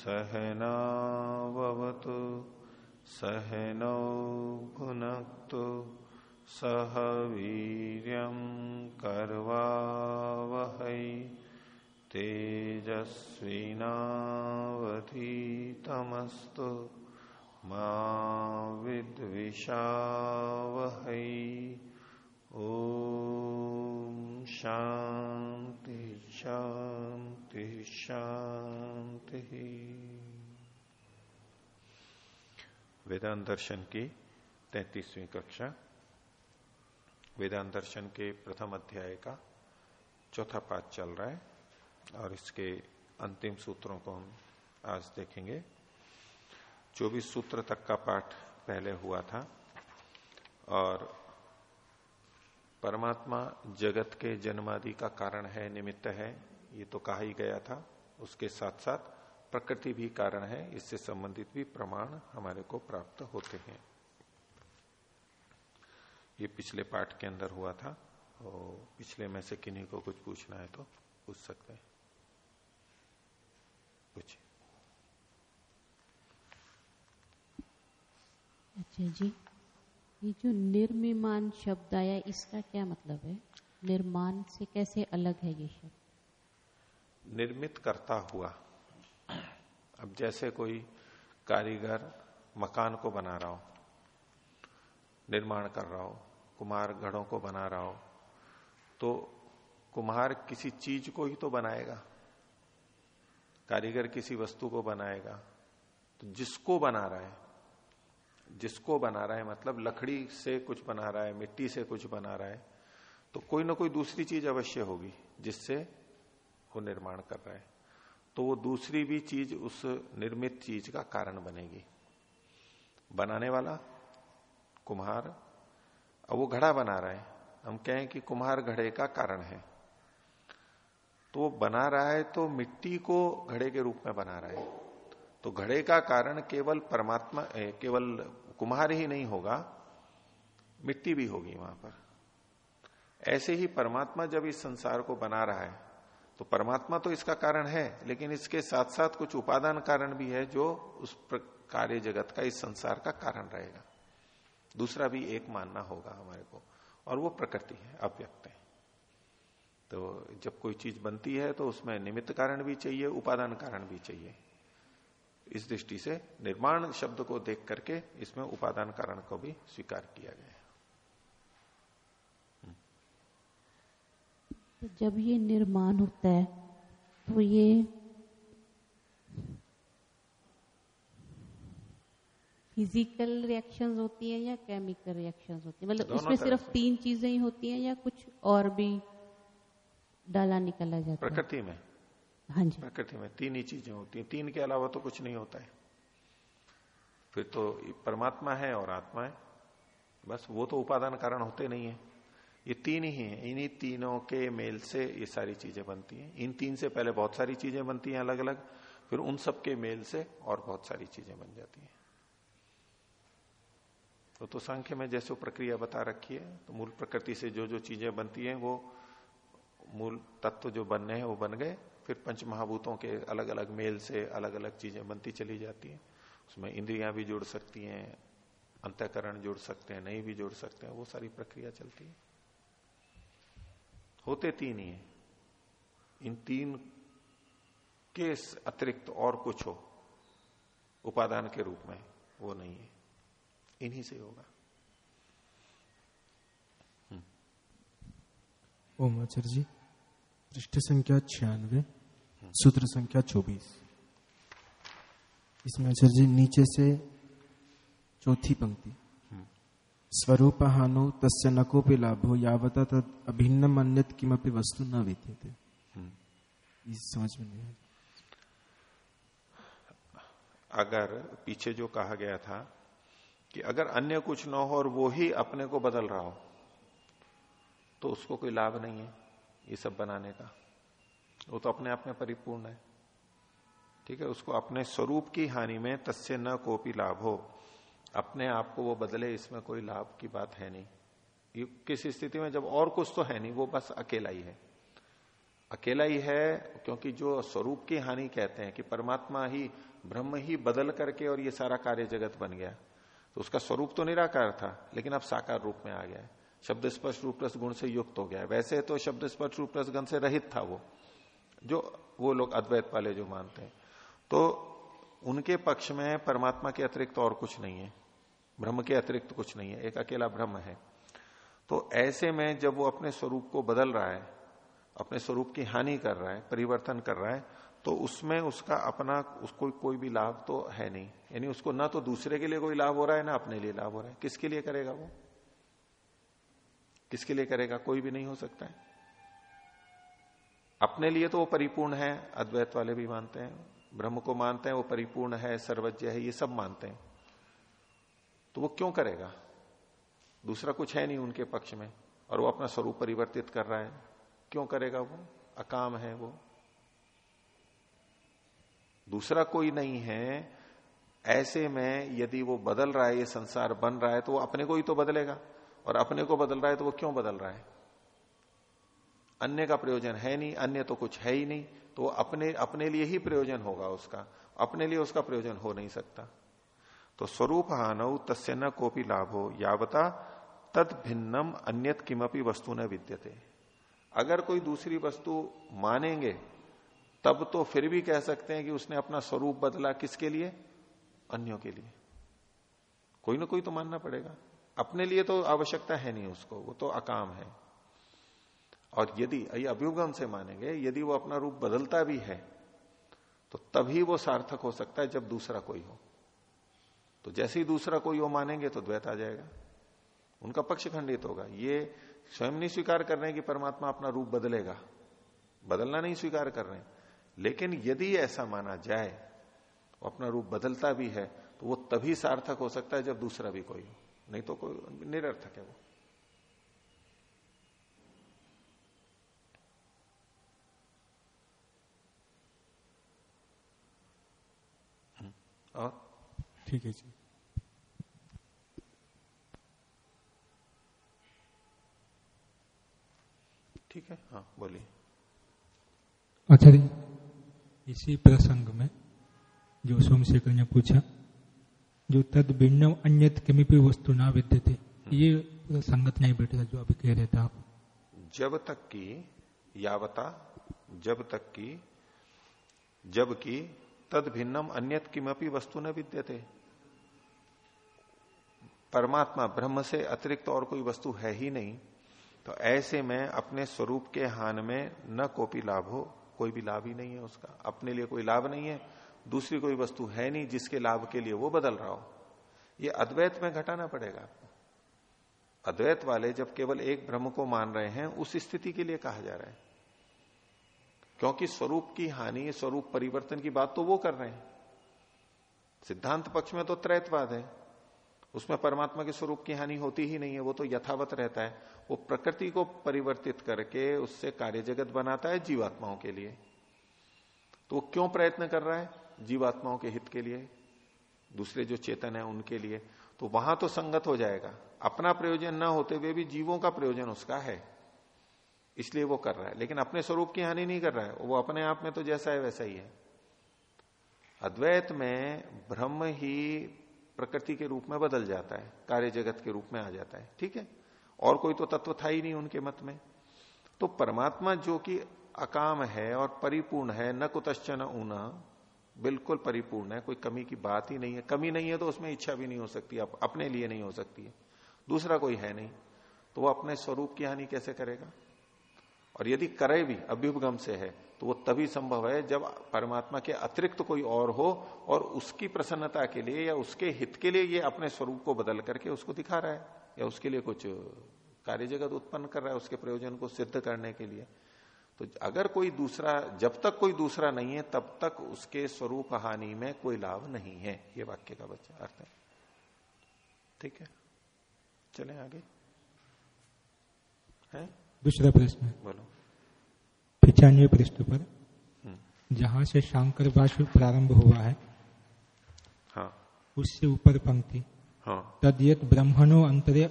सहनावतु सहनौ भुनक्तु सह वीर्यं कर्वावहै तेजस्विनावधीतमस्तु मा विद्विषावहै। ओ शांति शांति शांति वेदांत दर्शन की तैतीसवीं कक्षा, वेदांत दर्शन के प्रथम अध्याय का चौथा पाठ चल रहा है और इसके अंतिम सूत्रों को हम आज देखेंगे। चौबीस सूत्र तक का पाठ पहले हुआ था और परमात्मा जगत के जन्मादि का कारण है, निमित्त है, ये तो कहा ही गया था। उसके साथ साथ प्रकृति भी कारण है इससे संबंधित भी प्रमाण हमारे को प्राप्त होते हैं। ये पिछले पाठ के अंदर हुआ था और पिछले में से किन्हीं को कुछ पूछना है तो पूछ सकते हैं। पूछिए। अच्छा जी ये जो निर्मिमान शब्द आया इसका क्या मतलब है? निर्माण से कैसे अलग है ये शब्द? निर्मित करता हुआ। अब जैसे कोई कारीगर मकान को बना रहा हो, निर्माण कर रहा हो, कुमार घड़ों को बना रहा हो तो कुम्हार किसी चीज़ को ही तो बनाएगा, कारीगर किसी वस्तु को बनाएगा। तो जिसको बना रहा है, जिसको बना रहा है मतलब लकड़ी से कुछ बना रहा है, मिट्टी से कुछ बना रहा है तो कोई ना कोई दूसरी चीज़ अवश्य होगी जिससे वो निर्माण कर रहा है। तो वो दूसरी भी चीज़ उस निर्मित चीज़ का कारण बनेगी। बनाने वाला कुम्हार, अब वो घड़ा बना रहा है। हम कहें कि कुम्हार घड़े का कारण है। तो वो बना रहा है तो मिट्टी को घड़े के रूप में बना रहा है। तो घड़े का कारण केवल परमात्मा केवल कुम्हार ही नहीं होगा, मिट्टी भी होगी वहाँ पर। ऐसे ही परमात्मा जब इस संसार को बना रहा है तो परमात्मा तो इसका कारण है, लेकिन इसके साथ साथ कुछ उपादान कारण भी है जो उस कार्य जगत का, इस संसार का कारण रहेगा। दूसरा भी एक मानना होगा हमारे को, और वो प्रकृति है, अव्यक्त है। तो जब कोई चीज़ बनती है तो उसमें निमित्त कारण भी चाहिए, उपादान कारण भी चाहिए। इस दृष्टि से निर्माण शब्द को देख करके इसमें उपादान कारण को भी स्वीकार किया गया तो जब ये निर्माण होता है तो ये फ़िज़िकल रिएक्शंस होती हैं या केमिकल रिएक्शंस होती हैं? मतलब उसमें सिर्फ़ तीन चीज़ें ही होती हैं या कुछ और भी डाला निकला जाता है? प्रकृति में। हाँ जी। प्रकृति में तीन ही चीज़ें होती हैं। तीन के अलावा तो कुछ नहीं होता है। फिर तो परमात्मा है और आत्मा है। बस वो तो उपादान कारण होते नहीं है। ये तीन ही हैं। इन्हीं तीनों के मेल से ये सारी चीज़ें बनती हैं। इन तीन से पहले बहुत सारी चीज़ें बनती हैं अलग अलग फिर उन सब के मेल से और बहुत सारी चीज़ें बन जाती हैं। तो, तो संख्य में जैसे प्रक्रिया बता रखी है तो मूल प्रकृति से जो जो चीज़ें बनती हैं वो मूल तत्व जो बनने हैं वो बन गए। फिर पंच महाभूतों के अलग अलग मेल से अलग अलग चीज़ें बनती चली जाती हैं। उसमें इंद्रियाँ भी जुड़ सकती हैं अंतकरण जुड़ सकते हैं नहीं भी जुड़ सकते हैं वो सारी प्रक्रिया चलती है। होते तीन ही है। इन तीन के अतिरिक्त और कुछ हो उपादान के रूप में वो नहीं है। इन्हीं से होगा। ओम आचार्य जी पृष्ठ संख्या छियानवे सूत्र संख्या चौबीस। इसमें आचार्य जी नीचे से चौथी पंक्ति। स्वरूप हानो तस्य नकोपि लाभो यावता तद अभिन्न अन्यत किमपि वस्तु न विद्यते। समझ में नहीं अगर पीछे जो कहा गया था कि अगर अन्य कुछ न हो और वो ही अपने को बदल रहा हो तो उसको कोई लाभ नहीं है ये सब बनाने का। वो तो अपने आप में परिपूर्ण है। ठीक है उसको अपने स्वरूप की हानि में तस्य न कोपी लाभ हो। अपने आप को वो बदले, इसमें कोई लाभ की बात है नहीं। किस स्थिति में जब और कुछ तो है नहीं, वो बस अकेला ही है। अकेला ही है क्योंकि जो स्वरूप की हानि कहते हैं कि परमात्मा ही, ब्रह्म ही बदल करके और ये सारा कार्य जगत बन गया। तो उसका स्वरूप तो निराकार था, लेकिन अब साकार रूप में आ गया है। शब्द स्पर्श रूप रस गुण से युक्त हो गया है। वैसे तो शब्द स्पर्श रूप रस गण से रहित था वो, जो वो लोग अद्वैत वाले जो मानते हैं। तो उनके पक्ष में परमात्मा के अतिरिक्त और कुछ नहीं है। ब्रह्म के अतिरिक्त कुछ नहीं है। एक अकेला ब्रह्म है। तो ऐसे में जब वो अपने स्वरूप को बदल रहा है, अपने स्वरूप की हानि कर रहा है, परिवर्तन कर रहा है तो उसमें उसका अपना उसको कोई भी लाभ तो है नहीं। यानी उसको ना तो दूसरे के लिए कोई लाभ हो रहा है, ना अपने लिए लाभ हो रहा है। किसके लिए करेगा वो? किसके लिए करेगा? कोई भी नहीं हो सकता है। अपने लिए तो वो परिपूर्ण है, अद्वैत वाले भी मानते हैं। ब्रह्म को मानते हैं, वो परिपूर्ण है, सर्वज्ञ है, ये सब मानते हैं। तो वो क्यों करेगा? दूसरा कुछ है नहीं उनके पक्ष में, और वो अपना स्वरूप परिवर्तित कर रहा है। क्यों करेगा वो? अकाम है वो। दूसरा कोई नहीं है, ऐसे में यदि वो बदल रहा है, ये संसार बन रहा है तो वो अपने को ही तो बदलेगा, और अपने को बदल रहा है तो वो क्यों बदल रहा है? अन्य का प्रयोजन है नहीं, अन्य तो कुछ है ही नहीं। तो अपने अपने लिए ही प्रयोजन होगा उसका। अपने लिए उसका प्रयोजन हो नहीं सकता। तो स्वरूप हानव तस्य न कोपी लाभ हो यावता तद भिन्नम अन्यत किमपी वस्तु न विद्यते। अगर कोई दूसरी वस्तु मानेंगे, तब तो फिर भी कह सकते हैं कि उसने अपना स्वरूप बदला किसके लिए? अन्यों के लिए। कोई ना कोई तो मानना पड़ेगा। अपने लिए तो आवश्यकता है नहीं उसको, वो तो अकाम है। और यदि अभ्युगम से मानेंगे, यदि वो अपना रूप बदलता भी है तो तभी वो सार्थक हो सकता है जब दूसरा कोई हो। तो जैसे ही दूसरा कोई हो मानेंगे तो द्वैत आ जाएगा। उनका पक्ष खंडित होगा। ये स्वयं नहीं स्वीकार कर रहे कि परमात्मा अपना रूप बदलेगा। बदलना नहीं स्वीकार कर रहे हैं। लेकिन यदि ऐसा माना जाए, वो अपना रूप बदलता भी है तो वो तभी सार्थक हो सकता है जब दूसरा भी कोई हो। नहीं तो कोई निरर्थक है वो। ठीक है जी। ठीक है हाँ बोलिए। आचार्य इसी प्रसंग में जो सोमशेखर ने पूछा जो तद भिन्न अन्य किमी वस्तु ना विद्यते ये संगत नहीं बैठेगा जो अभी कह रहे थे आप। जब तक की यावता जब तक की जब की तद भिन्नम अन्यत किमपी वस्तु न विद्यते। परमात्मा ब्रह्म से अतिरिक्त और कोई वस्तु है ही नहीं तो ऐसे में अपने स्वरूप के हान में न कोपी लाभ हो, कोई भी लाभ ही नहीं है उसका। अपने लिए कोई लाभ नहीं है, दूसरी कोई वस्तु है नहीं जिसके लाभ के लिए वो बदल रहा हो। ये अद्वैत में घटाना पड़ेगा। आपको अद्वैत वाले जब केवल एक ब्रह्म को मान रहे हैं, उस स्थिति के लिए कहा जा रहा है। क्योंकि स्वरूप की हानि, स्वरूप परिवर्तन की बात तो वो कर रहे हैं। सिद्धांत पक्ष में तो त्रैतवाद है। उसमें परमात्मा के स्वरूप की हानि होती ही नहीं है, वो तो यथावत रहता है। वो प्रकृति को परिवर्तित करके उससे कार्य जगत बनाता है जीवात्माओं के लिए। तो वो क्यों प्रयत्न कर रहा है? जीवात्माओं के हित के लिए, दूसरे जो चेतन है उनके लिए। तो वहाँ तो संगत हो जाएगा। अपना प्रयोजन ना होते हुए भी जीवों का प्रयोजन उसका है। इसलिए वो कर रहा है। लेकिन अपने स्वरूप की हानि नहीं कर रहा है। वो अपने आप में तो जैसा है वैसा ही है। अद्वैत में ब्रह्म ही प्रकृति के रूप में बदल जाता है। कार्य जगत के रूप में आ जाता है। ठीक है? और कोई तो तत्व था ही नहीं उनके मत में। तो परमात्मा जो कि अकाम है और परिपूर्ण है, न कुतश्चन ऊना, बिल्कुल परिपूर्ण है, कोई कमी की बात ही नहीं है। कमी नहीं है तो उसमें इच्छा भी नहीं हो सकती अपने लिए नहीं हो सकती है। दूसरा कोई है नहीं। तो वो अपने स्वरूप की हानि कैसे करेगा? और यदि करे भी, अभ्युपगम से है तो वो तभी संभव है जब परमात्मा के अतिरिक्त कोई और हो और उसकी प्रसन्नता के लिए या उसके हित के लिए ये अपने स्वरूप को बदल करके उसको दिखा रहा है, या उसके लिए कुछ कार्य जगत उत्पन्न कर रहा है उसके प्रयोजन को सिद्ध करने के लिए। तो अगर कोई दूसरा, जब तक कोई दूसरा नहीं है, तब तक उसके स्वरूप हानि में कोई लाभ नहीं है। ये वाक्य का बच्चा अर्थ है। ठीक है? चले आगे। है? दूसरा प्रश्न बोलो। पिचानवे पृष्ठ पर। हम्म। जहाँ से शांकर भाष्य प्रारंभ हुआ है हाँ। उससे ऊपर पंक्ति। हाँ। तद यत ब्रह्मणो अंतरे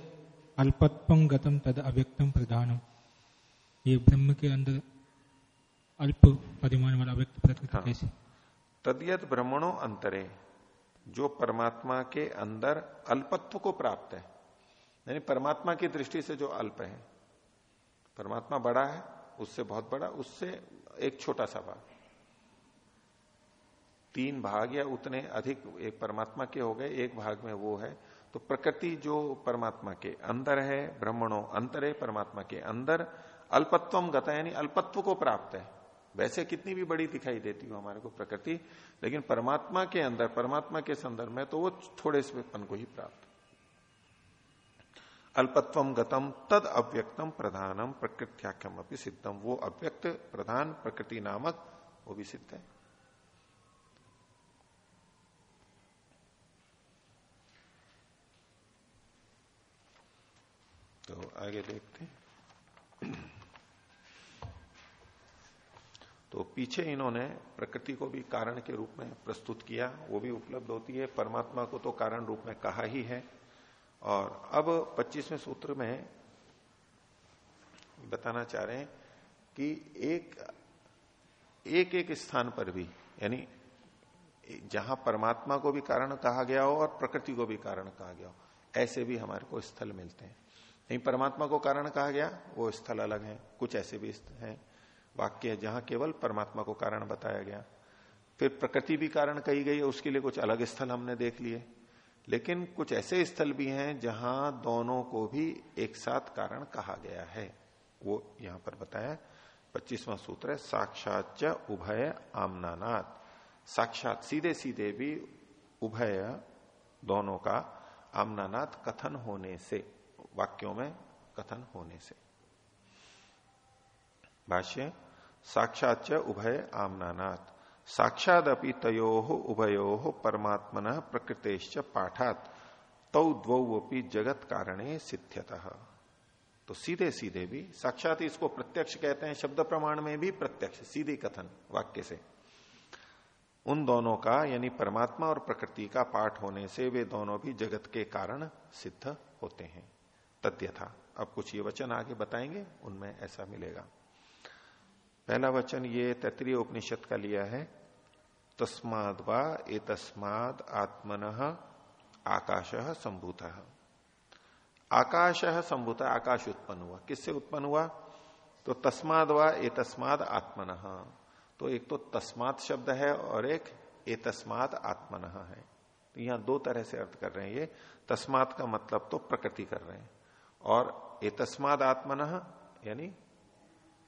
अल्पत्वम गतम तद अव्यक्तम प्रधानम ये ब्रह्म के अंदर अल्प परिमाण वाला व्यक्त प्रकृति हाँ। कैसे? तदियत ब्रह्मणों अंतरे जो परमात्मा के अंदर अल्पत्व को प्राप्त है। यानी परमात्मा की दृष्टि से जो अल्प है परमात्मा बड़ा है, उससे बहुत बड़ा, उससे एक छोटा सा भाग। तीन भाग या उतने अधिक एक परमात्मा के हो गए, एक भाग में वो है। तो प्रकृति जो परमात्मा के अंदर है, ब्रह्मणों अंतर है, परमात्मा के अंदर अल्पत्वम गता, यानी अल्पत्व को प्राप्त है। वैसे कितनी भी बड़ी दिखाई देती हो हमारे को प्रकृति, लेकिन परमात्मा के अंदर, परमात्मा के संदर्भ में तो वो थोड़े से पन को ही प्राप्त। अल्पत्वम गतम तद अव्यक्तम प्रधानम प्रकृत्याख्यम अपनी सिद्धम वो अव्यक्त, प्रधान, प्रकृति नामक, वो भी सिद्ध है। तो आगे देखते हैं। तो पीछे इन्होंने प्रकृति को भी कारण के रूप में प्रस्तुत किया, वो भी उपलब्ध होती है। परमात्मा को तो कारण रूप में कहा ही है। और अब 25वें सूत्र में बताना चाह रहे हैं कि एक एक एक स्थान पर भी, यानी जहाँ परमात्मा को भी कारण कहा गया हो और प्रकृति को भी कारण कहा गया हो, ऐसे भी हमारे को स्थल मिलते हैं। नहीं, परमात्मा को कारण कहा गया, वो स्थल अलग है, कुछ ऐसे भी हैं। वाक्य है, जहाँ केवल परमात्मा को कारण बताया गया। फिर प्रकृति भी कारण कही गई है, उसके लिए कुछ अलग स्थल हमने देख लिए। लेकिन कुछ ऐसे स्थल भी हैं जहाँ दोनों को भी एक साथ कारण कहा गया है। वो यहाँ पर बताया, पच्चीसवां सूत्र है साक्षात उभय आमनानाथ साक्षात सीधे सीधे भी उभय दोनों का आमनानाथ कथन होने से, वाक्यों में कथन होने से। भाष्य साक्षात उभय आमनानाथ साक्षादपि तयो उभयो परमात्मन प्रकृतेश्च पाठात, तौ द्वौपी जगत कारणे सिद्ध्यत। तो सीधे सीधे भी, साक्षात इसको प्रत्यक्ष कहते हैं, शब्द प्रमाण में भी प्रत्यक्ष, सीधे कथन, वाक्य से। उन दोनों का, यानी परमात्मा और प्रकृति का पाठ होने से वे दोनों भी जगत के कारण सिद्ध होते हैं। तथ्य था अब कुछ ये वचन आगे बताएँगे, उनमें ऐसा मिलेगा। पहला वचन ये तैतरीय उपनिषद का लिया है तस्माद वा ए तस्माद आत्मन आकाश संभूत। आकाश संभूत, आकाश उत्पन्न हुआ। किससे उत्पन्न हुआ? तो तस्माद वा ए तस्माद आत्मन। तो एक तो तस्मात शब्द है और एक ए तस्माद आत्मन है। तो यहाँ दो तरह से अर्थ कर रहे हैं ये। तस्मात का मतलब तो प्रकृति कर रहे हैं और ए तस्माद आत्मन यानी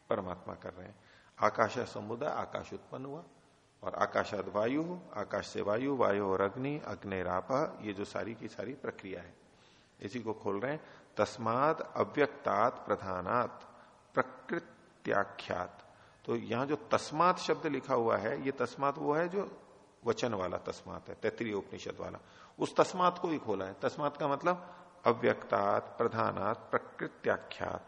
परमात्मा कर रहे हैं। आकाश समुदाय आकाश उत्पन्न हुआ। और आकाशाद वायु आकाश से वायु वायु और अग्नि अग्निराप ये जो सारी की सारी प्रक्रिया है। इसी को खोल रहे हैं। तस्माद अव्यक्तात प्रधानात, प्रकृत्याख्यात। तो यहाँ जो तस्मात शब्द लिखा हुआ है, ये तस्मात वो है जो वचन वाला तस्मात है तैतरीय उपनिषद वाला। उस तस्मात को ही खोला है। तस्मात का मतलब अव्यक्तात, प्रधानात, प्रकृत्याख्यात।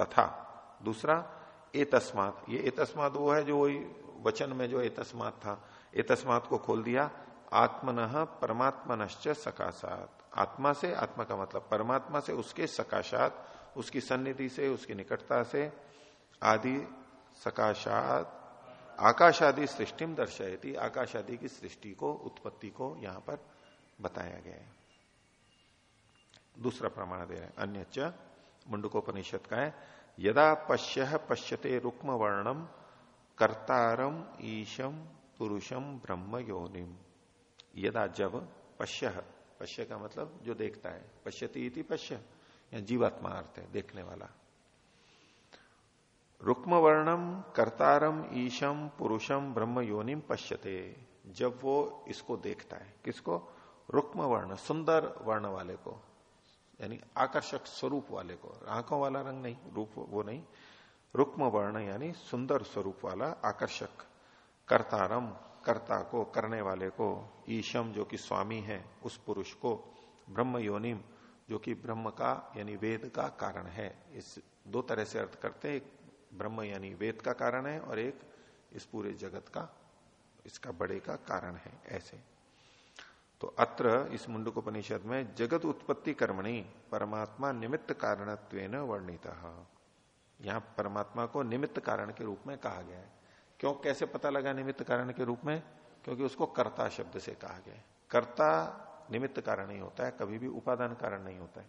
तथा। दूसरा, ए तस्मात। ये ए तस्मात वो है जो वही वचन में जो एतस्मात था, एतस्मात को खोल दिया, आत्मन परमात्मनश्च सकाशात। आत्मा से, आत्मा का मतलब परमात्मा से, उसके सकाशात, उसकी सन्निधि से, उसकी निकटता से, आदि सकाशात आकाश आदि सृष्टिम दर्शाती आकाश आदि की सृष्टि को, उत्पत्ति को यहाँ पर बताया गया है। दूसरा प्रमाण दे रहे हैं अन्य मुंडकोपनिषद का है, यदा पश्य पश्यते रुक्म वर्णम कर्तारम ईशम पुरुषम ब्रह्म योनिम यदा जब पश्य पश्य का मतलब जो देखता है, पश्यती इति पश्य, या जीवात्मा अर्थ है, देखने वाला। रुक्म वर्णम कर्तारम ईशम पुरुषम ब्रह्म योनिम पश्यते, जब वो इसको देखता है। किसको? रुक्म वर्ण सुंदर वर्ण वाले को, यानी आकर्षक स्वरूप वाले को। आँखों वाला रंग नहीं, रूप वो नहीं रुक्म वर्ण यानी सुंदर स्वरूप वाला आकर्षक कर्तारम, कर्ता को, करने वाले को, ईशम जो कि स्वामी है, उस पुरुष को ब्रह्म योनिम जो कि ब्रह्म का यानी वेद का कारण है। इस दो तरह से अर्थ करते हैं, एक ब्रह्म यानी वेद का कारण है और एक इस पूरे जगत का, इसका बड़े का कारण है, ऐसे। तो अत्र इस मुंडकोपनिषद में जगत उत्पत्ति कर्मणि, परमात्मा निमित्त कारणत्व वर्णित। यहाँ परमात्मा को निमित्त कारण के रूप में कहा गया है। क्यों, कैसे पता लगा निमित्त कारण के रूप में? क्योंकि उसको कर्ता शब्द से कहा गया है। कर्ता निमित्त कारण नहीं होता है, कभी भी उपादान कारण नहीं होता है।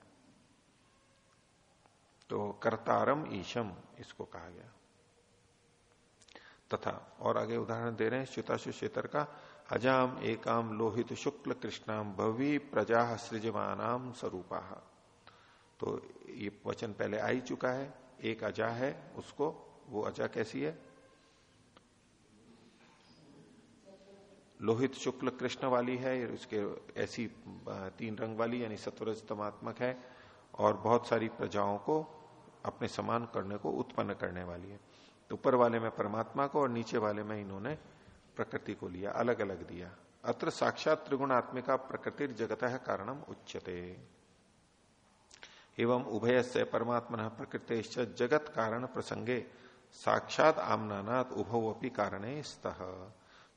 तो कर्तारम ईशम, इसको कहा गया। तथा, और आगे उदाहरण दे रहे हैं श्वेताशु क्षेत्र का, अजाम एकाम लोहित शुक्ल कृष्णाम भवि प्रजा सृजमानाम स्वरूपा। तो ये वचन पहले आ ही चुका है एक अजा है, उसको, वो अजा कैसी है? लोहित शुक्ल कृष्ण वाली है उसके ऐसी तीन रंग वाली, यानी सत्वरजतमात्मक है, और बहुत सारी प्रजाओं को अपने समान करने को उत्पन्न करने वाली है। तो ऊपर वाले में परमात्मा को और नीचे वाले में इन्होंने प्रकृति को लिया अलग अलग दिया। अत्र साक्षात त्रिगुणात्मिका प्रकृति जगत है कारणम उच्चते एवं उभय से परमात्मा प्रकृति जगत कारण प्रसंगे साक्षात आमनानात उभवपी कारण स्तः।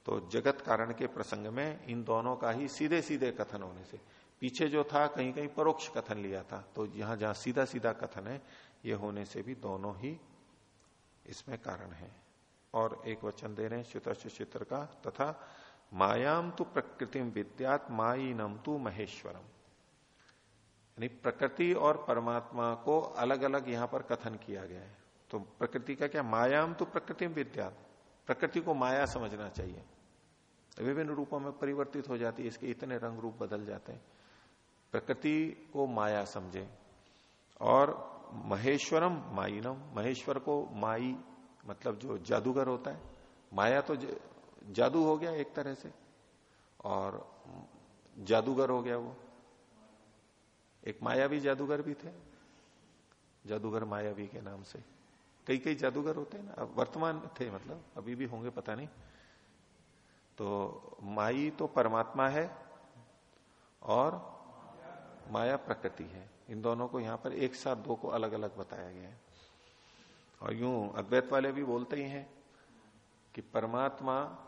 तो जगत कारण के प्रसंग में इन दोनों का ही सीधे सीधे कथन होने से। पीछे जो था कहीं कहीं परोक्ष कथन लिया था। तो यहाँ जहाँ सीधा सीधा कथन है, ये होने से भी दोनों ही इसमें कारण है। और एक वचन दे रहे हैं चित्र का, तथा मायाम तो प्रकृति विद्यात माई नम तु महेश्वरम। यानी प्रकृति और परमात्मा को अलग अलग यहाँ पर कथन किया गया है। तो प्रकृति का क्या? मायाम तो प्रकृति विद्या प्रकृति को माया समझना चाहिए। विभिन्न रूपों में परिवर्तित हो जाती है, इसके इतने रंग रूप बदल जाते हैं। प्रकृति को माया समझे और महेश्वरम माइनम। महेश्वर को माई मतलब जो जादूगर होता है। माया तो जादू हो गया एक तरह से। और जादूगर हो गया वो। एक मायावी जादूगर भी थे, जादूगर मायावी के नाम से। कई कई जादूगर होते हैं ना, अब वर्तमान थे मतलब अभी भी होंगे, पता नहीं। तो माई तो परमात्मा है और माया प्रकृति है। इन दोनों को यहाँ पर एक साथ दो को अलग अलग बताया गया है। और यूँ अद्वैत वाले भी बोलते ही हैं कि परमात्मा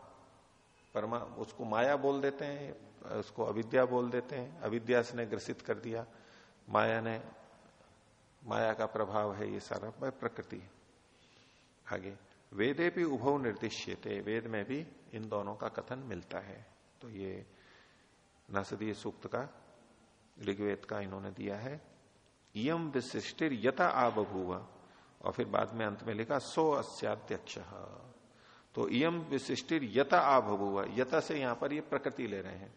परमा, उसको माया बोल देते हैं, उसको अविद्या बोल देते हैं। अविद्या ने ग्रसित कर दिया। माया ने, माया का प्रभाव है ये सारा प्रकृति आगे, वेदे भी उभव निर्दिश्यते, वेद में भी इन दोनों का कथन मिलता है। तो ये नसदीय सूक्त का ऋग्वेद का इन्होंने दिया है। इम विशिष्टिर यथा आबभूव। और फिर बाद में अंत में लिखा, सो अस्याध्यक्ष। तो इम विशिष्टिर यथा आबभूव यथा से यहाँ पर ये प्रकृति ले रहे हैं।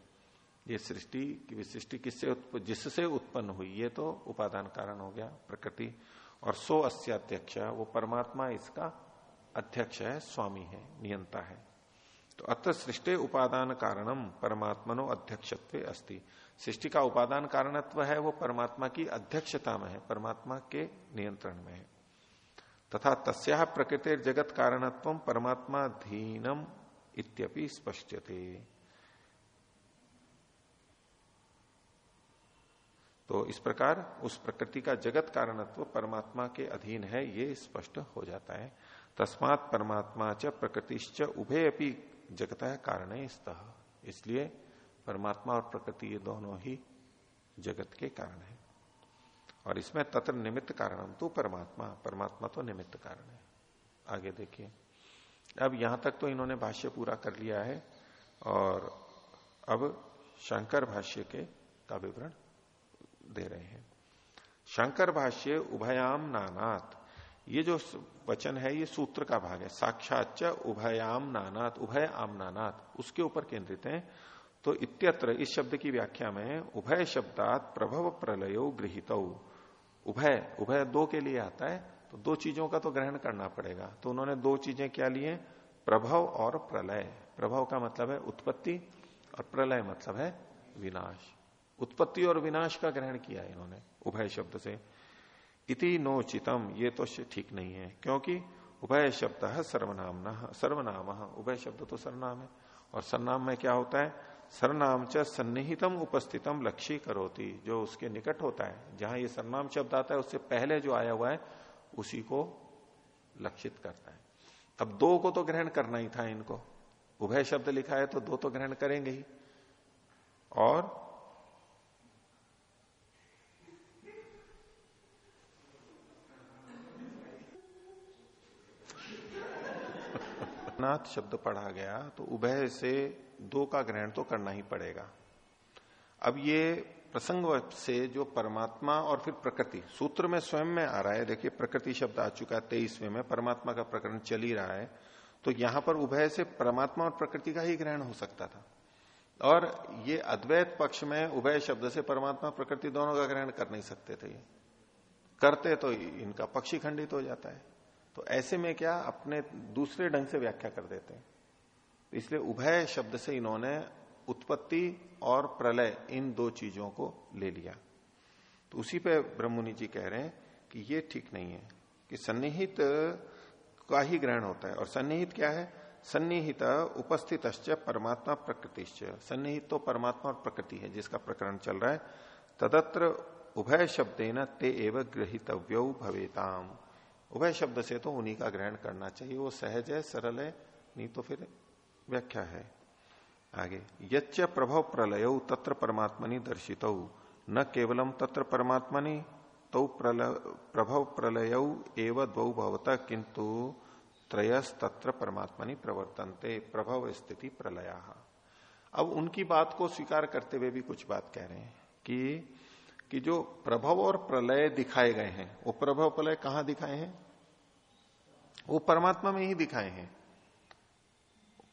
ये सृष्टि की विशिष्टि किससे जिससे उत्पन्न हुई, ये तो उपादान कारण हो गया, प्रकृति। और सो अस्याध्यक्ष, वो परमात्मा इसका अध्यक्ष है, स्वामी है, नियंता है। तो अत सृष्टि उपादान कारणम परमात्मनो अध्यक्षत्व अस्ति। सृष्टि का उपादान कारणत्व है, वो परमात्मा की अध्यक्षता में है, परमात्मा के नियंत्रण में है। तथा तस्या प्रकृति जगत कारणत्व परमात्मा धीनम इत्यपि स्पष्ट थे तो इस प्रकार उस प्रकृति का जगत कारणत्व परमात्मा के अधीन है, ये स्पष्ट हो जाता है। तस्मात परमात्मा च प्रकृतिश्च उभे अपनी जगत कारण इसलिए परमात्मा और प्रकृति ये दोनों ही जगत के कारण है। और इसमें तत्र निमित्त कारणम तो परमात्मा परमात्मा तो निमित्त कारण है। आगे देखिए। अब यहाँ तक तो इन्होंने भाष्य पूरा कर लिया है और अब शंकर भाष्य के का विवरण दे रहे हैं। शंकर भाष्य उभयाम नानात। ये जो वचन है, ये सूत्र का भाग है। साक्षात उभयाम नानात उभय आम नानात, उसके ऊपर केंद्रित है। तो इत्यत्र इस शब्द की व्याख्या में उभय शब्दात प्रभव प्रलयो गृहित। उभय उभय दो के लिए आता है तो दो चीज़ों का तो ग्रहण करना पड़ेगा। तो उन्होंने दो चीज़ें क्या लिए प्रभव और प्रलय। प्रभव का मतलब है उत्पत्ति और प्रलय मतलब है विनाश। उत्पत्ति और विनाश का ग्रहण किया इन्होंने, उभय शब्द से। इति नोचितम, ये तो ठीक नहीं है, क्योंकि उभय शब्द है सर्वनाम सर्वनाम। उभय शब्द तो सरनाम है। और सरनाम में क्या होता है? सरनाम च सन्निहितम उपस्थितम लक्ष्य करोती, जो उसके निकट होता है। जहाँ ये सरनाम शब्द आता है, उससे पहले जो आया हुआ है, उसी को लक्षित करता है। अब दो को तो ग्रहण करना ही था इनको। उभय शब्द लिखा है तो दो तो ग्रहण करेंगे ही। और नाथ शब्द पढ़ा गया तो उभय से दो का ग्रहण तो करना ही पड़ेगा। अब ये प्रसंग से जो परमात्मा और फिर प्रकृति, सूत्र में स्वयं में आ रहा है, देखिए प्रकृति शब्द आ चुका है तेईसवें में, परमात्मा का प्रकरण चल ही रहा है तो यहाँ पर उभय से परमात्मा और प्रकृति का ही ग्रहण हो सकता था। और ये अद्वैत पक्ष में उभय शब्द से परमात्मा प्रकृति दोनों का ग्रहण कर नहीं सकते थे करते तो इनका पक्षी खंडित हो जाता है। तो ऐसे में क्या अपने दूसरे ढंग से व्याख्या कर देते हैं। इसलिए उभय शब्द से इन्होंने उत्पत्ति और प्रलय इन दो चीज़ों को ले लिया। तो उसी पे ब्रह्ममुनि जी कह रहे हैं कि ये ठीक नहीं है, कि सन्निहित का ही ग्रहण होता है। और सन्निहित क्या है? सन्निहित उपस्थित परमात्मा प्रकृति सन्निहित तो परमात्मा और प्रकृति है, जिसका प्रकरण चल रहा है। तदत्र उभय शब्द ते एव ग्रहितव्य भवेताम। उभय शब्द से तो उन्हीं का ग्रहण करना चाहिए। वो सहज है, सरल है, नहीं तो फिर व्याख्या है। आगे, यच्च प्रभव प्रलय तत्र परमात्मनि दर्शित, न केवलम तत्र परमात्मनि तो प्रभव प्रलय एव द्वौ भवत किंतु त्रयस तत्र परमात्मनि प्रवर्तनते, प्रभव स्थिति प्रलया। अब उनकी बात को स्वीकार करते हुए भी कुछ बात कह रहे हैं कि कि जो प्रभव और प्रलय दिखाए गए हैं, वो प्रभव प्रलय कहाँ दिखाए हैं? वो परमात्मा में ही दिखाए हैं।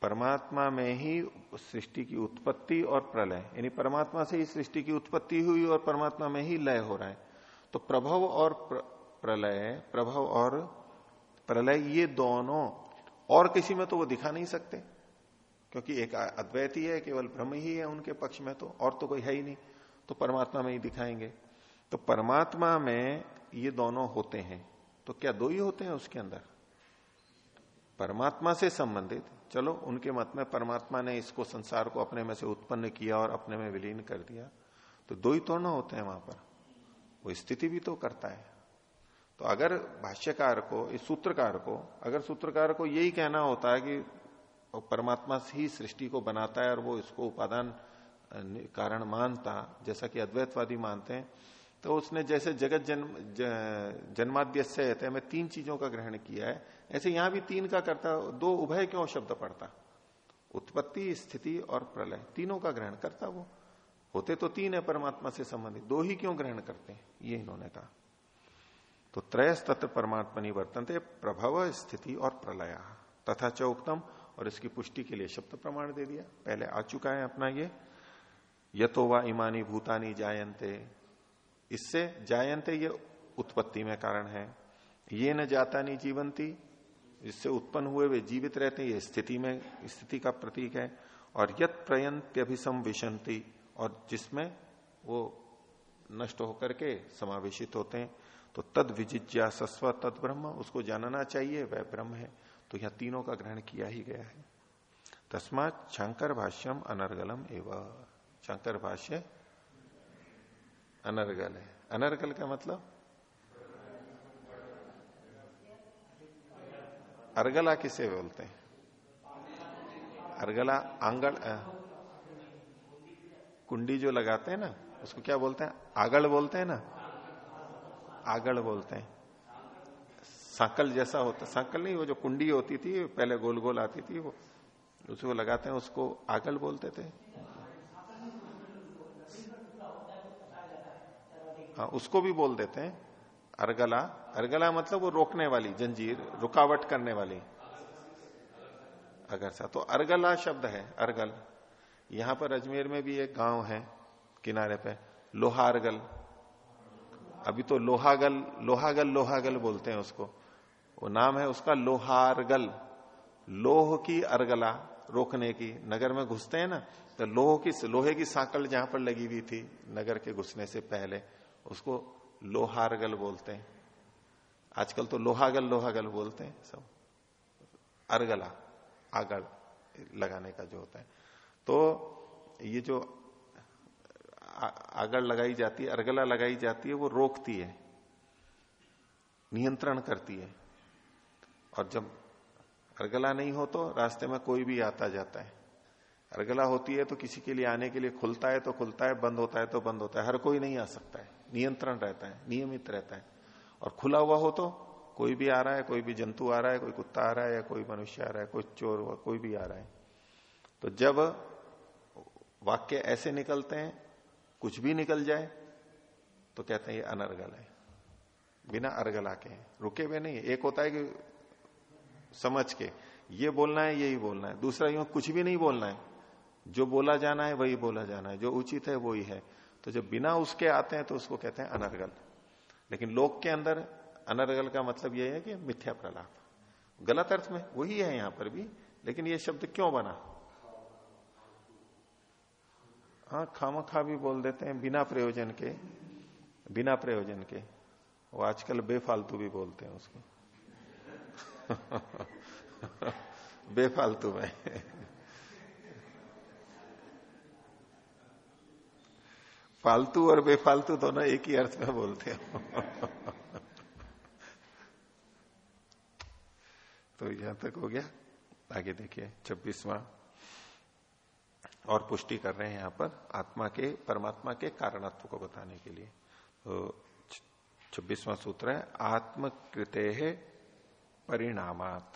परमात्मा में ही सृष्टि की उत्पत्ति और प्रलय। यानी परमात्मा से ही सृष्टि की उत्पत्ति हुई और परमात्मा में ही लय हो रहा है। तो प्रभव और प्रलय, प्रभव और प्रलय, ये दोनों और किसी में तो वो दिखा नहीं सकते। क्योंकि एक अद्वैत ही है, केवल ब्रह्म ही है उनके पक्ष में तो और तो कोई है ही नहीं। तो परमात्मा में ही दिखाएँगे। तो परमात्मा में ये दोनों होते हैं। तो क्या दो ही होते हैं उसके अंदर? परमात्मा से संबंधित। चलो, उनके मत में परमात्मा ने इसको संसार को अपने में से उत्पन्न किया और अपने में विलीन कर दिया। तो दो ही तो ना होते हैं वहाँ पर। वो स्थिति भी तो करता है। तो अगर भाष्यकार को, इस सूत्रकार को, अगर सूत्रकार को यही कहना होता है कि परमात्मा ही सृष्टि को बनाता है और वो इसको उपादान कारण मानता, जैसा कि अद्वैतवादी मानते हैं तो उसने जैसे जगत जन्म जन्माद्य से हमें तीन चीज़ों का ग्रहण किया है। ऐसे यहाँ भी तीन का करता, दो उभय क्यों शब्द पड़ता उत्पत्ति, स्थिति और प्रलय। तीनों का ग्रहण करता वो। होते तो तीन है परमात्मा से संबंधित। दो ही क्यों ग्रहण करते हैं? ये इन्होंने कहा। तो त्रयस तत्व परमात्मा निवर्तन थे प्रभव, स्थिति और प्रलय। तथा चौकतम और इसकी पुष्टि के लिए शब्द प्रमाण दे दिया। पहले आ चुका है अपना ये। यथो वा इमानी भूतानी जायंते इससे जायंते ये उत्पत्ति में कारण है। ये न जाता नहीं जीवंती जिससे उत्पन्न हुए वे जीवित रहते हैं, ये स्थिति में, स्थिति का प्रतीक है। और यत प्रयंत्यभिसम विशंति और जिसमें वो नष्ट होकर के समावेशित होते हैं तो तद विजिज्ञा सस्व तद ब्रह्म, उसको जानना चाहिए, वह ब्रह्म है। तो यह तीनों का ग्रहण किया ही गया है। तस्मात शंकर भाष्यम अनर्गलम एवं। शंकर भाष्य अनर्गल है। अनर्गल का मतलब? अर्गला किसे बोलते हैं? अर्गला आंगल कुंडी जो लगाते हैं ना, उसको क्या बोलते हैं? आगल बोलते हैं ना? आगल बोलते हैं। साकल जैसा होता, साकल नहीं, वो जो कुंडी होती थी, पहले गोल गोल आती थी, वो उसको लगाते हैं, उसको आगल बोलते थे। हाँ उसको भी बोल देते हैं, अर्गला। अर्गला मतलब वो रोकने वाली, जंजीर, रुकावट करने वाली। अगर सा तो अर्गला शब्द है, अर्गल। यहाँ पर अजमेर में भी एक गाँव है, किनारे पे, लोहारगल। अभी तो लोहागल लोहागल लोहागल बोलते हैं उसको। वो नाम है उसका लोहारगल। लोह की अर्गला रोकने की। नगर में घुसते हैं ना तो लोह की, लोहे की साकल जहाँ पर लगी हुई थी, नगर के घुसने से पहले। उसको लोहारगल बोलते हैं। आजकल तो लोहागल लोहागल बोलते हैं सब। अरगला आगल लगाने का जो होता है। तो ये जो आगड़ लगाई जाती है, अरगला लगाई जाती है, वो रोकती है। नियंत्रण करती है। और जब अरगला नहीं हो तो रास्ते में कोई भी आता जाता है। अरगला होती है तो किसी के लिए आने के लिए खुलता है तो खुलता है, बंद होता है तो बंद होता है। हर कोई नहीं आ सकता है। नियंत्रण रहता है, नियमित रहता है। और खुला हुआ हो तो कोई भी आ रहा है, कोई भी जंतु आ रहा है, कोई कुत्ता आ रहा है या कोई मनुष्य आ रहा है, कोई चोर हुआ कोई भी आ रहा है। तो जब वाक्य ऐसे निकलते हैं, कुछ भी निकल जाए तो कहते हैं ये अनर्गल है। बिना अर्गला के रुके हुए नहीं एक होता है कि समझ के, ये बोलना है, यही बोलना है। दूसरा यूँ कुछ भी नहीं बोलना है। जो बोला जाना है, वही बोला जाना है। जो उचित है, वही है। तो जब बिना उसके आते हैं तो उसको कहते हैं अनर्गल। लेकिन लोक के अंदर अनर्गल का मतलब यह है कि मिथ्या प्रलाप। गलत अर्थ में वही है यहाँ पर भी, लेकिन यह शब्द क्यों बना? हाँ खाम खा भी बोल देते हैं बिना प्रयोजन के, बिना प्रयोजन के। वो आजकल बेफालतू भी बोलते हैं उसको। बेफालतू में। फालतू और बेफालतू दोनों एक ही अर्थ में बोलते हो। तो यहाँ तक हो गया। आगे देखिए, छब्बीसवा। और पुष्टि कर रहे हैं यहाँ पर आत्मा के, परमात्मा के कारणत्व को बताने के लिए। तो छब्बीसवां सूत्र है, आत्मकृते है परिणामात।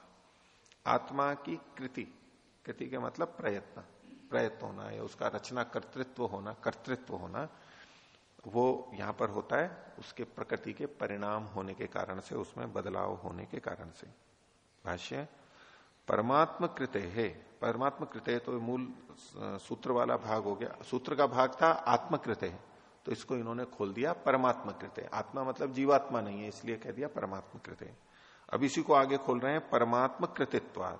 आत्मा की कृति। कृति के मतलब प्रयत्न। प्रयत्न होना या उसका रचना कर्तृत्व होना कर्तृत्व होना, वो यहाँ पर होता है, उसके प्रकृति के परिणाम होने के कारण से, उसमें बदलाव होने के कारण से। भाष्य परमात्म कृत है। परमात्म कृत तो मूल सूत्र वाला भाग हो गया। सूत्र का भाग था आत्मकृत। है तो इसको इन्होंने खोल दिया परमात्मा कृत आत्मा मतलब जीवात्मा नहीं है, इसलिए कह दिया परमात्म कृत अब इसी को आगे खोल रहे हैं परमात्म कृतित्वाद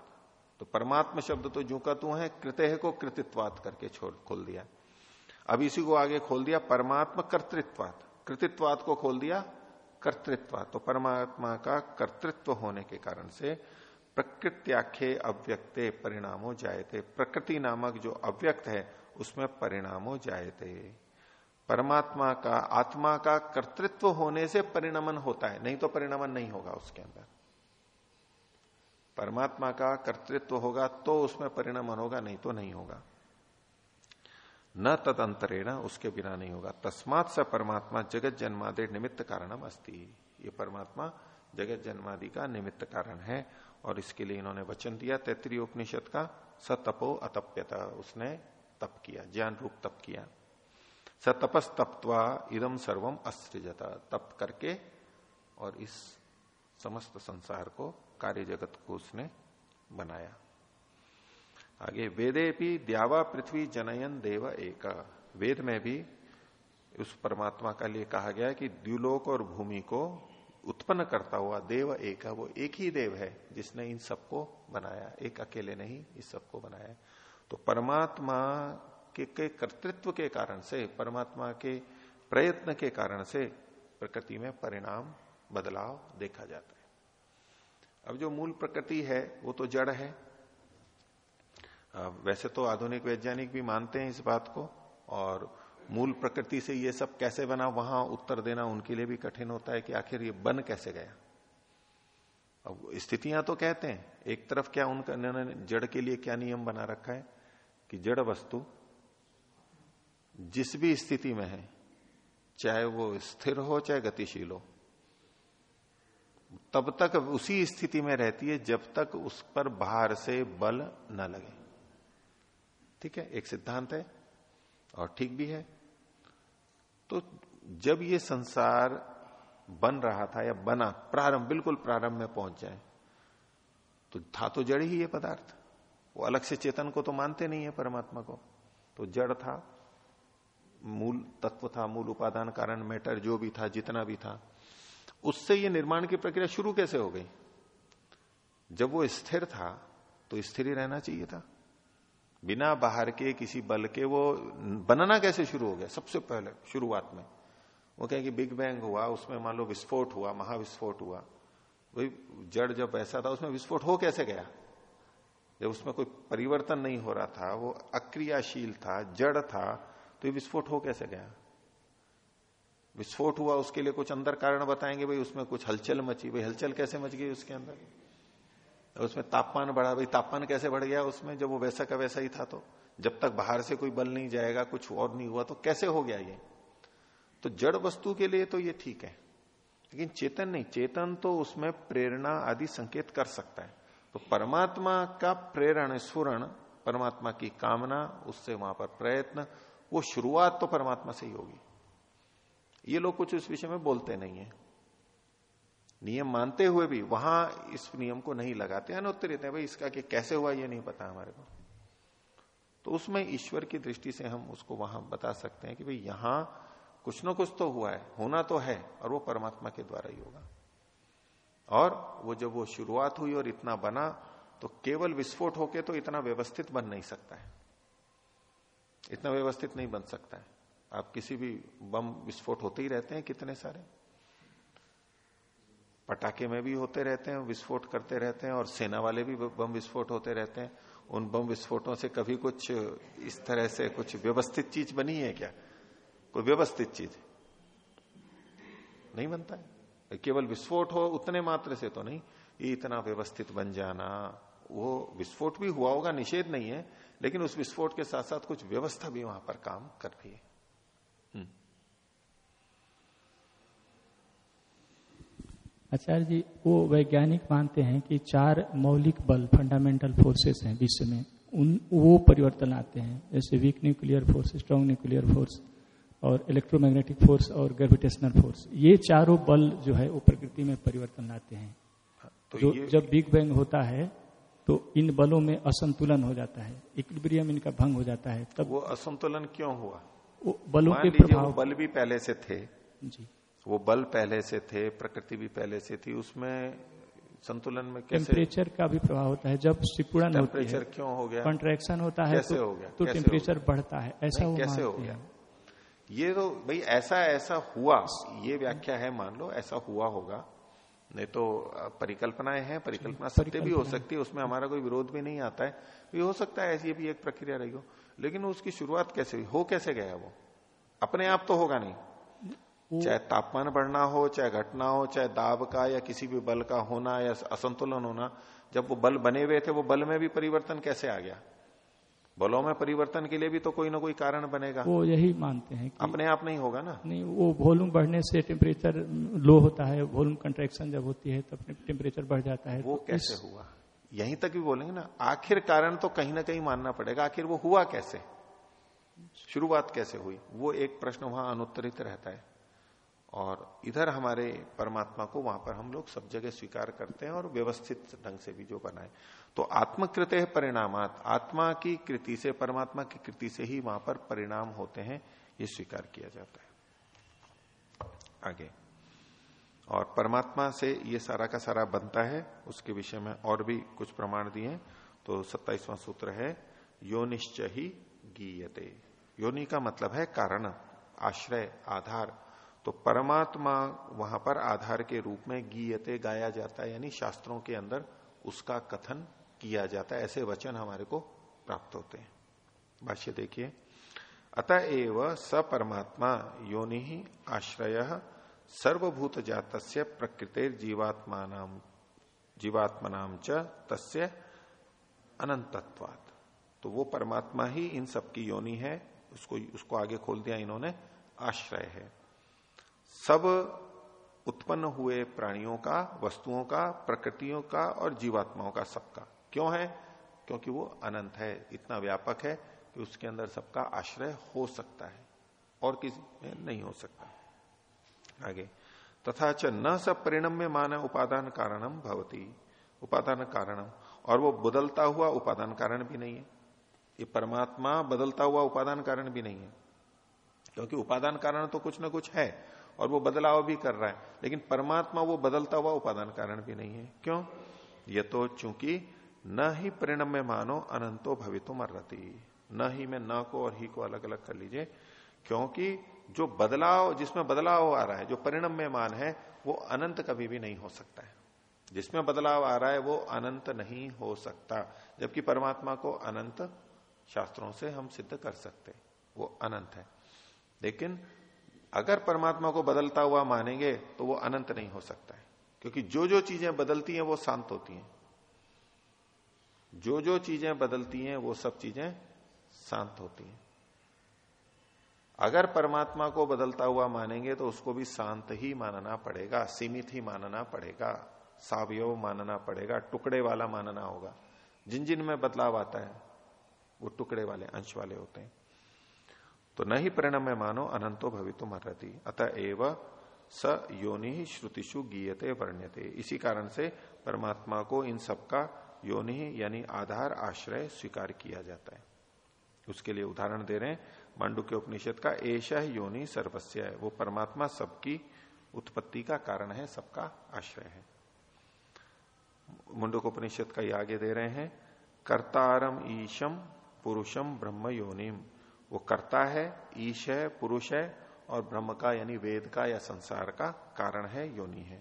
तो परमात्मा शब्द तो जू का तू है कृत्य को कृतित्वाद करके छोड़, खोल दिया। अब इसी को आगे खोल दिया, परमात्मा कर्तृत्वाद कृतित्वाद को खोल दिया कर्तृत्वाद तो परमात्मा का कर्तृत्व होने के कारण से प्रकृत्याख्य अव्यक्ते परिणामो जायते। प्रकृति नामक जो अव्यक्त है, उसमें परिणामो जायते। परमात्मा का, आत्मा का कर्तृत्व होने से परिणमन होता है। नहीं तो परिणमन नहीं होगा उसके अंदर। परमात्मा का कर्तृत्व होगा तो उसमें परिणमन होगा, नहीं तो नहीं होगा। न तदंतरेण उसके बिना नहीं होगा। तस्मात से परमात्मा जगत जन्मादि निमित्त कारणम अस्ति। ये परमात्मा जगत जन्मादि का निमित्त कारण है, और इसके लिए इन्होंने वचन दिया तैतरी उपनिषद का सतपो अतप्यता। उसने तप किया ज्ञान रूप तप किया। सतपस तप्वा इदम सर्वम अस्त्रिजता तप करके और इस समस्त संसार को कार्य जगत को उसने बनाया। आगे वेदे भी द्यावा पृथ्वी जनयन देव एक। वेद में भी उस परमात्मा का लिए कहा गया है कि द्व्युलोक और भूमि को उत्पन्न करता हुआ देव एक है वो एक ही देव है जिसने इन सबको बनाया। एक अकेले नहीं इस सबको बनाया तो परमात्मा के, के कर्तृत्व के कारण से परमात्मा के प्रयत्न के कारण से प्रकृति में परिणाम बदलाव देखा जाता है। अब जो मूल प्रकृति है, वो तो जड़ है। वैसे तो आधुनिक वैज्ञानिक भी मानते हैं इस बात को, और मूल प्रकृति से ये सब कैसे बना, वहाँ उत्तर देना उनके लिए भी कठिन होता है कि आखिर ये बन कैसे गया। अब स्थितियाँ तो कहते हैं, एक तरफ़ क्या उनका जड़ के लिए क्या नियम बना रखा है कि जड़ वस्तु जिस भी स्थिति में है, चाहे वो स्थिर हो, चाहे गतिशील हो तब तक उसी स्थिति में रहती है जब तक उस पर बाहर से बल न लगे। ठीक है? एक सिद्धांत है और ठीक भी है। तो जब ये संसार बन रहा था या बना, प्रारंभ, बिल्कुल प्रारंभ में पहुँच जाए तो था तो जड़ ही ये पदार्थ। वो अलग से चेतन को तो मानते नहीं है परमात्मा को। तो जड़ था, मूल तत्व था, मूल उपादान कारण, मैटर जो भी था, जितना भी था उससे ये निर्माण की प्रक्रिया शुरू कैसे हो गई? जब वो स्थिर था तो स्थिर ही रहना चाहिए था। बिना बाहर के, किसी बल के, वो बनना कैसे शुरू हो गया? सबसे पहले, शुरुआत में। वो कहें कि बिग बैंग हुआ, उसमें मान लो विस्फोट हुआ, महाविस्फोट हुआ। वही जड़ जब ऐसा था, उसमें विस्फोट हो कैसे गया? जब उसमें कोई परिवर्तन नहीं हो रहा था, वो अक्रियाशील था, जड़ था तो ये विस्फोट हो कैसे गया? विस्फोट हुआ, उसके लिए कुछ अंदर कारण बताएँगे, भाई उसमें कुछ हलचल मची, भाई हलचल कैसे मच गई उसके अंदर? उसमें तापमान बढ़ा, भाई तापमान कैसे बढ़ गया उसमें? जब वो वैसा का वैसा ही था तो जब तक बाहर से कोई बल नहीं जाएगा, कुछ और नहीं हुआ तो कैसे हो गया ये? तो जड़ वस्तु के लिए तो ये ठीक है, लेकिन चेतन नहीं, चेतन तो उसमें प्रेरणा आदि संकेत कर सकता है। तो परमात्मा का प्रेरण, स्फुरण, परमात्मा की कामना, उससे वहाँ पर प्रयत्न, वो शुरुआत तो परमात्मा से ही होगी। ये लोग कुछ इस विषय में बोलते नहीं है। नियम मानते हुए भी वहाँ इस नियम को नहीं लगाते अनुत्तरित है, भाई इसका कि कैसे हुआ ये नहीं पता हमारे को। तो उसमें ईश्वर की दृष्टि से हम उसको वहाँ बता सकते हैं कि भाई यहाँ कुछ ना कुछ तो हुआ है, होना तो है, और वो परमात्मा के द्वारा ही होगा। और वो जब वो शुरुआत हुई और इतना बना तो केवल विस्फोट होके तो इतना व्यवस्थित बन नहीं सकता है। इतना व्यवस्थित नहीं बन सकता है। आप किसी भी बम विस्फोट होते ही रहते हैं कितने सारे? पटाखे में भी होते रहते हैं, विस्फोट करते रहते हैं और सेना वाले भी बम विस्फोट होते रहते हैं। उन बम विस्फोटों से कभी कुछ इस तरह से कुछ व्यवस्थित चीज़ बनी है क्या? कोई व्यवस्थित चीज़? नहीं बनता है। केवल विस्फोट हो उतने मात्र से तो नहीं। इतना व्यवस्थित बन जाना, वो विस्फोट भी हुआ होगा, निषेध नहीं है, लेकिन उस विस्फोट के साथ साथ कुछ व्यवस्था भी वहाँ पर काम कर रही है। आचार्य जी वो वैज्ञानिक मानते हैं कि चार मौलिक बल फंडामेंटल फोर्सेस हैं विश्व में उन वो परिवर्तन आते हैं। जैसे weak nuclear force strong nuclear force और इलेक्ट्रोमैग्नेटिक फोर्स और ग्रेविटेशनल फोर्स ये चारों बल जो है वो प्रकृति में परिवर्तन लाते हैं। हाँ, तो जो जब बिग बैंग होता है तो इन बलों में असंतुलन हो जाता है। इक्विलिब्रियम इनका भंग हो जाता है। तब वो असंतुलन क्यों हुआ? वो बलों के प्रभाव बल भी पहले से थे। जी। वो बल पहले से थे प्रकृति भी पहले से थी उसमें संतुलन में कैसे टेम्परेचर का भी प्रभाव होता है। जब सिकुड़न है क्यों हो गया? कंट्रैक्शन होता है कैसे तो, हो गया? तो टेम्परेचर बढ़ता है। ऐसा वो कैसे हो गया? ये तो भाई ऐसा ऐसा हुआ। ये व्याख्या है मान लो ऐसा हुआ होगा। नहीं तो परिकल्पनाएँ हैं परिकल्पना सत्य भी हो सकती है उसमें हमारा कोई विरोध भी नहीं आता है। ये हो सकता है ऐसी भी एक प्रक्रिया रही हो। लेकिन उसकी शुरुआत कैसे हुई? हो कैसे गया वो? अपने आप तो होगा नहीं। चाहे तापमान बढ़ना हो चाहे घटना हो चाहे दाब का या किसी भी बल का होना या असंतुलन होना जब वो बल बने हुए थे वो बल में भी परिवर्तन कैसे आ गया? बलों में परिवर्तन के लिए भी तो कोई ना कोई कारण बनेगा। वो यही मानते हैं कि अपने आप नहीं होगा ना? नहीं वो वॉल्यूम बढ़ने से टेम्परेचर लो होता है वॉल्यूम कंट्रेक्शन जब होती है तब टेम्परेचर बढ़ जाता है। वो तो कैसे इस... हुआ? यहीं तक भी बोलेंगे ना आखिर कारण तो कहीं ना कहीं मानना पड़ेगा। आखिर वो हुआ कैसे? शुरुआत कैसे हुई? वो एक प्रश्न वहाँ अनुत्तरित रहता है। और इधर हमारे परमात्मा को वहाँ पर हम लोग सब जगह स्वीकार करते हैं और व्यवस्थित ढंग से भी जो बनाए। तो आत्मकृत परिणामात, आत्मा की कृति से, परमात्मा की कृति से ही वहाँ पर परिणाम होते हैं, ये स्वीकार किया जाता है। आगे। और परमात्मा से ये सारा का सारा बनता है, उसके विषय में और भी कुछ प्रमाण दिए तो सत्ताईसवां सूत्र है योनिश्च ही गीयते। योनि का मतलब है कारण, आश्रय, आधार तो परमात्मा वहाँ पर आधार के रूप में गीयते, गाया जाता है, यानी शास्त्रों के अंदर उसका कथन किया जाता है। ऐसे वचन हमारे को प्राप्त होते हैं। भाष्य देखिए अतएव स परमात्मा योनि ही आश्रय सर्वभूत जात प्रकृति जीवात्मा च तस्य अनंतत्वात। तो वो परमात्मा ही इन सबकी योनि है, उसको उसको आगे खोल दिया इन्होंने, आश्रय है। सब उत्पन्न हुए प्राणियों का, वस्तुओं का, प्रकृतियों का और जीवात्माओं का सबका। क्यों है? क्योंकि वो अनंत है, इतना व्यापक है कि उसके अंदर सबका आश्रय हो सकता है और किसी में नहीं हो सकता। आगे, तथा च न सब परिणम में माना उपादान कारणम भवती। उपादान कारणम, और वो बदलता हुआ उपादान कारण भी नहीं है। ये परमात्मा बदलता हुआ उपादान कारण भी नहीं है। क्योंकि उपादान कारण तो कुछ ना कुछ है और वो बदलाव भी कर रहा है। लेकिन परमात्मा वो बदलता हुआ उपादान कारण भी नहीं है। क्यों? ये तो चूँकि न ही परिणम में मानो, अनंतो भवितुम अर्ती न ही में न को और ही को अलग अलग कर लीजिए। क्योंकि जो बदलाव, जिसमें बदलाव आ रहा है, जो परिणम में मान है, वो अनंत कभी भी नहीं हो सकता है। जिसमें बदलाव आ रहा है, वो अनंत नहीं हो सकता। जबकि परमात्मा को अनंत शास्त्रों से हम सिद्ध कर सकते वो अनंत है। लेकिन अगर परमात्मा को बदलता हुआ मानेंगे तो वो अनंत नहीं हो सकता है। क्योंकि जो जो चीज़ें बदलती हैं, वो शांत होती हैं। जो जो चीज़ें बदलती हैं, वो सब चीज़ें शांत होती हैं। अगर परमात्मा को बदलता हुआ मानेंगे तो उसको भी शांत ही मानना पड़ेगा, सीमित ही मानना पड़ेगा, सावयव मानना पड़ेगा, टुकड़े वाला मानना होगा। जिन जिन में बदलाव आता है, वो टुकड़े वाले, अंश वाले होते हैं। तो न ही परिणाम मानो, अनंतो भवितुम अर्ति अतः एव स योनि ही श्रुतिशु गीयते, वर्ण्यते। इसी कारण से परमात्मा को इन सबका योनि यानी आधार, आश्रय, स्वीकार किया जाता है। उसके लिए उदाहरण दे रहे हैं, मांडू के उपनिषद का एशा योनि सर्वस्व है। वो परमात्मा सबकी उत्पत्ति का कारण है, सबका आश्रय है। मुंडक उपनिषद का ये आगे दे रहे हैं, कर्तारम ईशम पुरुषम ब्रह्म योनिम। वो करता है, ईश है, पुरुष है और ब्रह्म का यानी वेद का या संसार का कारण है, योनि है।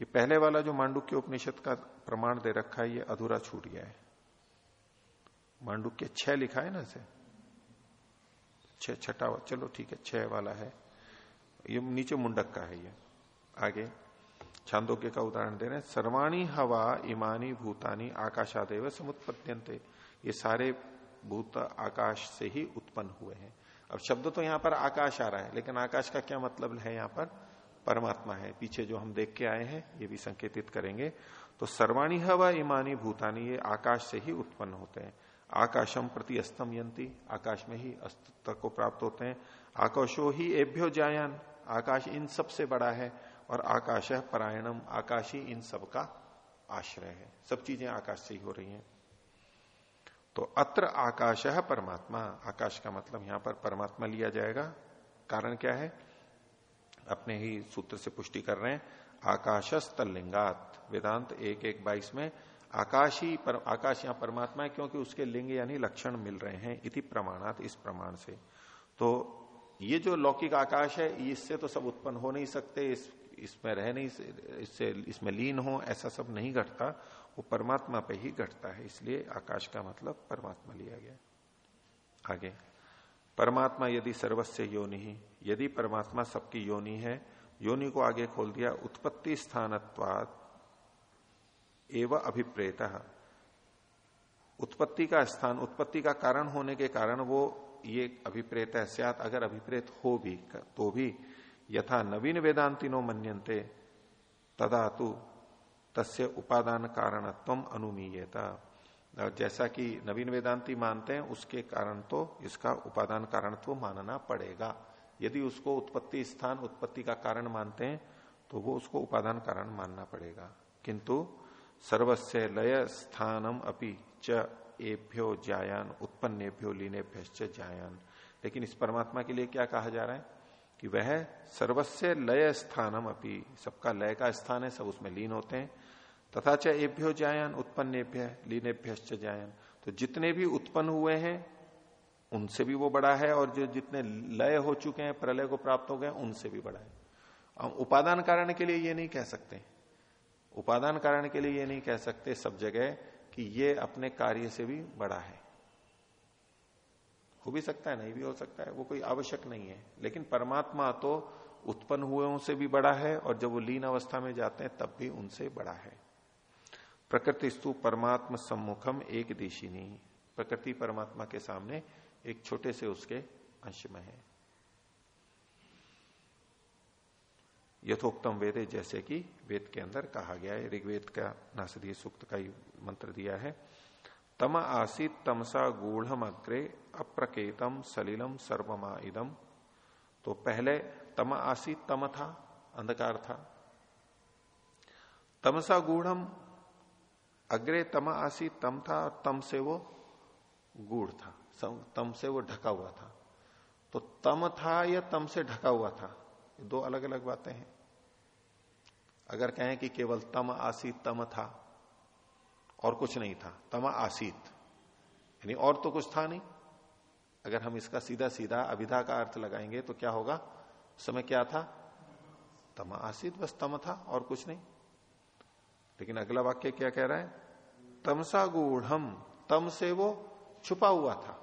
ये पहले वाला जो मांडुक्य उपनिषद का प्रमाण दे रखा है, ये अधूरा छूट गया है। मांडुक्य छह लिखा है ना इसे? छह, छठा चलो ठीक है, छह वाला है। ये नीचे मुंडक का है ये। आगे, छांदोग्य का उदाहरण दे रहे हैं। सर्वाणी हवा इमानी भूतानी आकाशादेव समुत्पत्यंते ये सारे भूत आकाश से ही उत्पन्न हुए हैं। अब शब्द तो यहाँ पर आकाश आ रहा है, लेकिन आकाश का क्या मतलब है यहाँ पर? परमात्मा है। पीछे जो हम देख के आए हैं, ये भी संकेतित करेंगे। तो सर्वाणी हवा इमानी भूतानी, ये आकाश से ही उत्पन्न होते हैं। आकाशम प्रति अस्तम यंती आकाश में ही अस्तित्व को प्राप्त होते हैं। आकाशो ही एभ्यो जायान, आकाश इन सबसे बड़ा है, और आकाश है परायणम, आकाश ही इन सब का आश्रय है। सब चीज़ें आकाश से ही हो रही हैं। तो अत्र आकाश है परमात्मा। आकाश का मतलब यहाँ पर परमात्मा लिया जाएगा। कारण क्या है? अपने ही सूत्र से पुष्टि कर रहे हैं। आकाशस्तलिंगात वेदांत एक एक बाईस में आकाशी पर, आकाश यहाँ परमात्मा है क्योंकि उसके लिंग यानी लक्षण मिल रहे हैं इति प्रमाणात इस प्रमाण से। तो ये जो लौकिक आकाश है, इससे तो सब उत्पन्न हो नहीं सकते, इस, इसमें रह नहीं इससे, इसमें लीन हो, ऐसा सब नहीं घटता। वो परमात्मा पे ही घटता है, इसलिए आकाश का मतलब परमात्मा लिया गया। आगे, परमात्मा यदि सर्वस्व योनि ही, यदि परमात्मा सबकी योनि है, योनि को आगे खोल दिया, उत्पत्ति स्थानत्वाद एवं अभिप्रेत। उत्पत्ति का स्थान, उत्पत्ति का कारण होने के कारण वो ये अभिप्रेत है, सियात अगर अभिप्रेत हो भी तो भी यथा नवीन वेदांतिनो मनते तदा तु तस्य उपादान कारणत्व अनुमीयता। जैसा कि नवीन वेदांति मानते हैं, उसके कारण तो इसका उपादान कारणत्व मानना पड़ेगा। यदि उसको उत्पत्ति स्थान, उत्पत्ति का कारण मानते हैं तो वो उसको उपादान कारण मानना पड़ेगा। किंतु सर्वस्व लय स्थानम अपि च एभ्यो जायान उत्पन्नेभ्यो लीनेभ्य जायान। लेकिन इस परमात्मा के लिए क्या कहा जा रहा है? कि वह सर्वस्व लय स्थानम अपनी सबका लय का स्थान है, सब उसमें लीन होते हैं। तथा च एभ्यो जायन उत्पन्नेभ्य लीनेभ्य जायन। तो जितने भी उत्पन्न हुए हैं, उनसे भी वो बड़ा है, और जो जितने लय हो चुके हैं, प्रलय को प्राप्त हो गए, उनसे भी बड़ा है। हम उपादान कारण के लिए ये नहीं कह सकते। उपादान कारण के लिए ये नहीं कह सकते, सब जगह कि ये अपने कार्य से भी बड़ा है। हो भी सकता है, नहीं भी हो सकता है, वो कोई आवश्यक नहीं है। लेकिन परमात्मा तो उत्पन्न हुए से भी बड़ा है और जब वो लीन अवस्था में जाते हैं, तब भी उनसे बड़ा है। प्रकृति स्तु परमात्मा सम्मुखम एक देशी नहीं प्रकृति परमात्मा के सामने एक छोटे से उसके अंश में है। यथोक्तम वेदे, जैसे कि वेद के अंदर कहा गया है, ऋग्वेद का नासदीय सूक्त का ही मंत्र दिया है, तम आसित तमसा गूढ़ अग्रे अप्रकेतम सलिलम सर्वमा इदम। तो पहले तम आसित तम था, अंधकार था। तमसा गूढ़म, अग्रे तम आसित तम था, और तम से वो गूढ़ था तम से वो ढका हुआ था। तो तम था या तम से ढका हुआ था? दो अलग अलग बातें हैं। अगर कहें कि केवल तम आसित तम था, और कुछ नहीं था, तमा आसीत, यानी और तो कुछ था नहीं। अगर हम इसका सीधा सीधा अभिधा का अर्थ लगाएँगे तो क्या होगा? समय क्या था? तमा आसित बस तम था, और कुछ नहीं। लेकिन अगला वाक्य क्या कह रहा है? तमसा गूढ़ तम से वो छुपा हुआ था।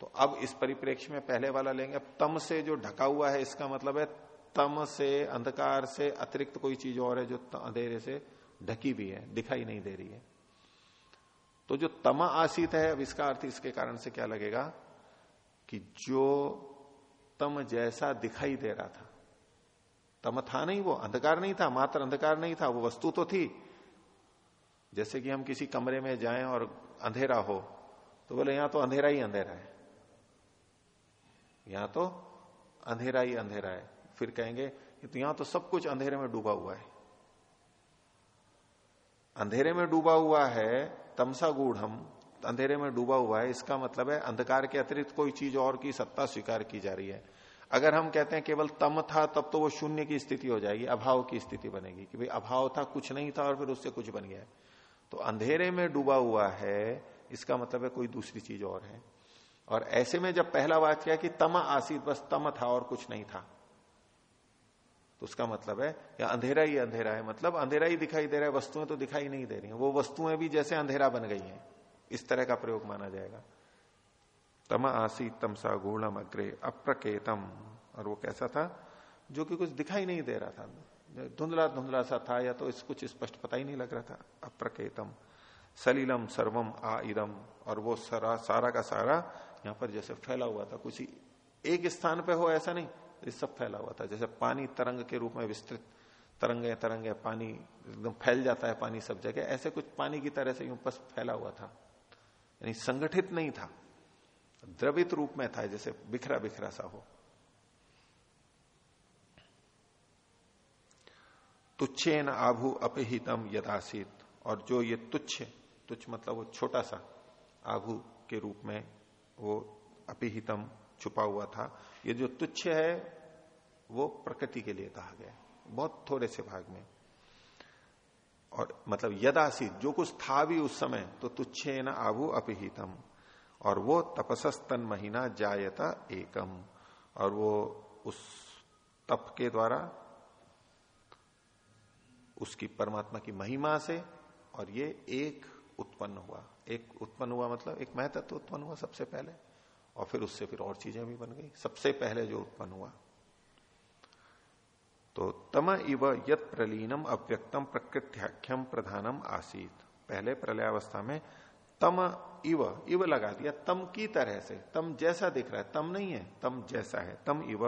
तो अब इस परिप्रेक्ष्य में पहले वाला लेंगे। तम से जो ढका हुआ है, इसका मतलब है तम से, अंधकार से अतिरिक्त कोई चीज़ और है जो अंधेरे से ढकी भी है, दिखाई नहीं दे रही है। तो जो तमा आसित है, अब इसका अर्थ इसके कारण से क्या लगेगा कि जो तम जैसा दिखाई दे रहा था, तम था नहीं वो, अंधकार नहीं था, मात्र अंधकार नहीं था, वो वस्तु तो थी। जैसे कि हम किसी कमरे में जाएँ और अंधेरा हो तो बोले, यहाँ तो अंधेरा ही अंधेरा है। यहाँ तो अंधेरा ही अंधेरा है। फिर कहेंगे तो यहाँ तो सब कुछ अंधेरे में डूबा हुआ है। अंधेरे में डूबा हुआ है तमसा गूढ़ हम अंधेरे में डूबा हुआ है, इसका मतलब है अंधकार के अतिरिक्त कोई चीज़ और की सत्ता स्वीकार की जा रही है। अगर हम कहते हैं केवल तम था, तब तो वो शून्य की स्थिति हो जाएगी, अभाव की स्थिति बनेगी, कि भाई अभाव था, कुछ नहीं था और फिर उससे कुछ बन गया तो अंधेरे में डूबा हुआ है, इसका मतलब है कोई दूसरी चीज़ और है। और ऐसे में जब पहला बात किया कि तम आसित, बस तम था और कुछ नहीं था। तो उसका मतलब है, या अंधेरा ही अंधेरा है मतलब अंधेरा ही दिखाई दे रहा है, वस्तुएँ तो दिखाई नहीं दे रही हैं। वो वस्तुएँ भी जैसे अंधेरा बन गई हैं, इस तरह का प्रयोग माना जाएगा। तम आसी तमसा गुणम अग्रे, अप्रकेतम। और वो कैसा था? जो कि कुछ दिखाई नहीं दे रहा था। धुंधला धुंधला सा था, या तो इस कुछ स्पष्ट पता ही नहीं लग रहा था। अप्रकेतम, सलीलम सर्वम आ इदम। और वो सारा सारा का सारा यहाँ पर जैसे फैला हुआ था, कुछ एक स्थान पे हो ऐसा नहीं, ये सब फैला हुआ था, जैसे पानी तरंग के रूप में विस्तृत, तरंगे तरंगे, पानी एकदम फैल जाता है, पानी सब जगह, ऐसे कुछ पानी की तरह से यूँ बस फैला हुआ था। यानी संगठित नहीं था, द्रवित रूप में था, जैसे बिखरा बिखरा सा हो। तुच्छेन आभू अपहितम यदासित, और जो ये तुच्छ तुच्छ मतलब वो छोटा सा आभु के रूप में वो अपिहितम छुपा हुआ था। ये जो तुच्छ है, वो प्रकृति के लिए कहा गया। बहुत थोड़े से भाग में। और मतलब यदासी, जो कुछ था भी उस समय तो तुच्छे न आभु अपिहितम। और वो तपसस्तन महीना जायता एकम। और वो उस तप के द्वारा, उसकी परमात्मा की महिमा से, और ये एक उत्पन्न हुआ। एक उत्पन्न हुआ मतलब एक महत्व उत्पन्न हुआ सबसे पहले, और फिर उससे फिर और चीज़ें भी बन गई। सबसे पहले जो उत्पन्न हुआ। तो तम इव यत प्रलीनम अव्यक्तम प्रकृत्याख्यम प्रधानम आसीत। पहले प्रलयावस्था में तम इव इव लगा दिया, तम की तरह से। तम जैसा दिख रहा है, तम नहीं है, तम जैसा है। तम इव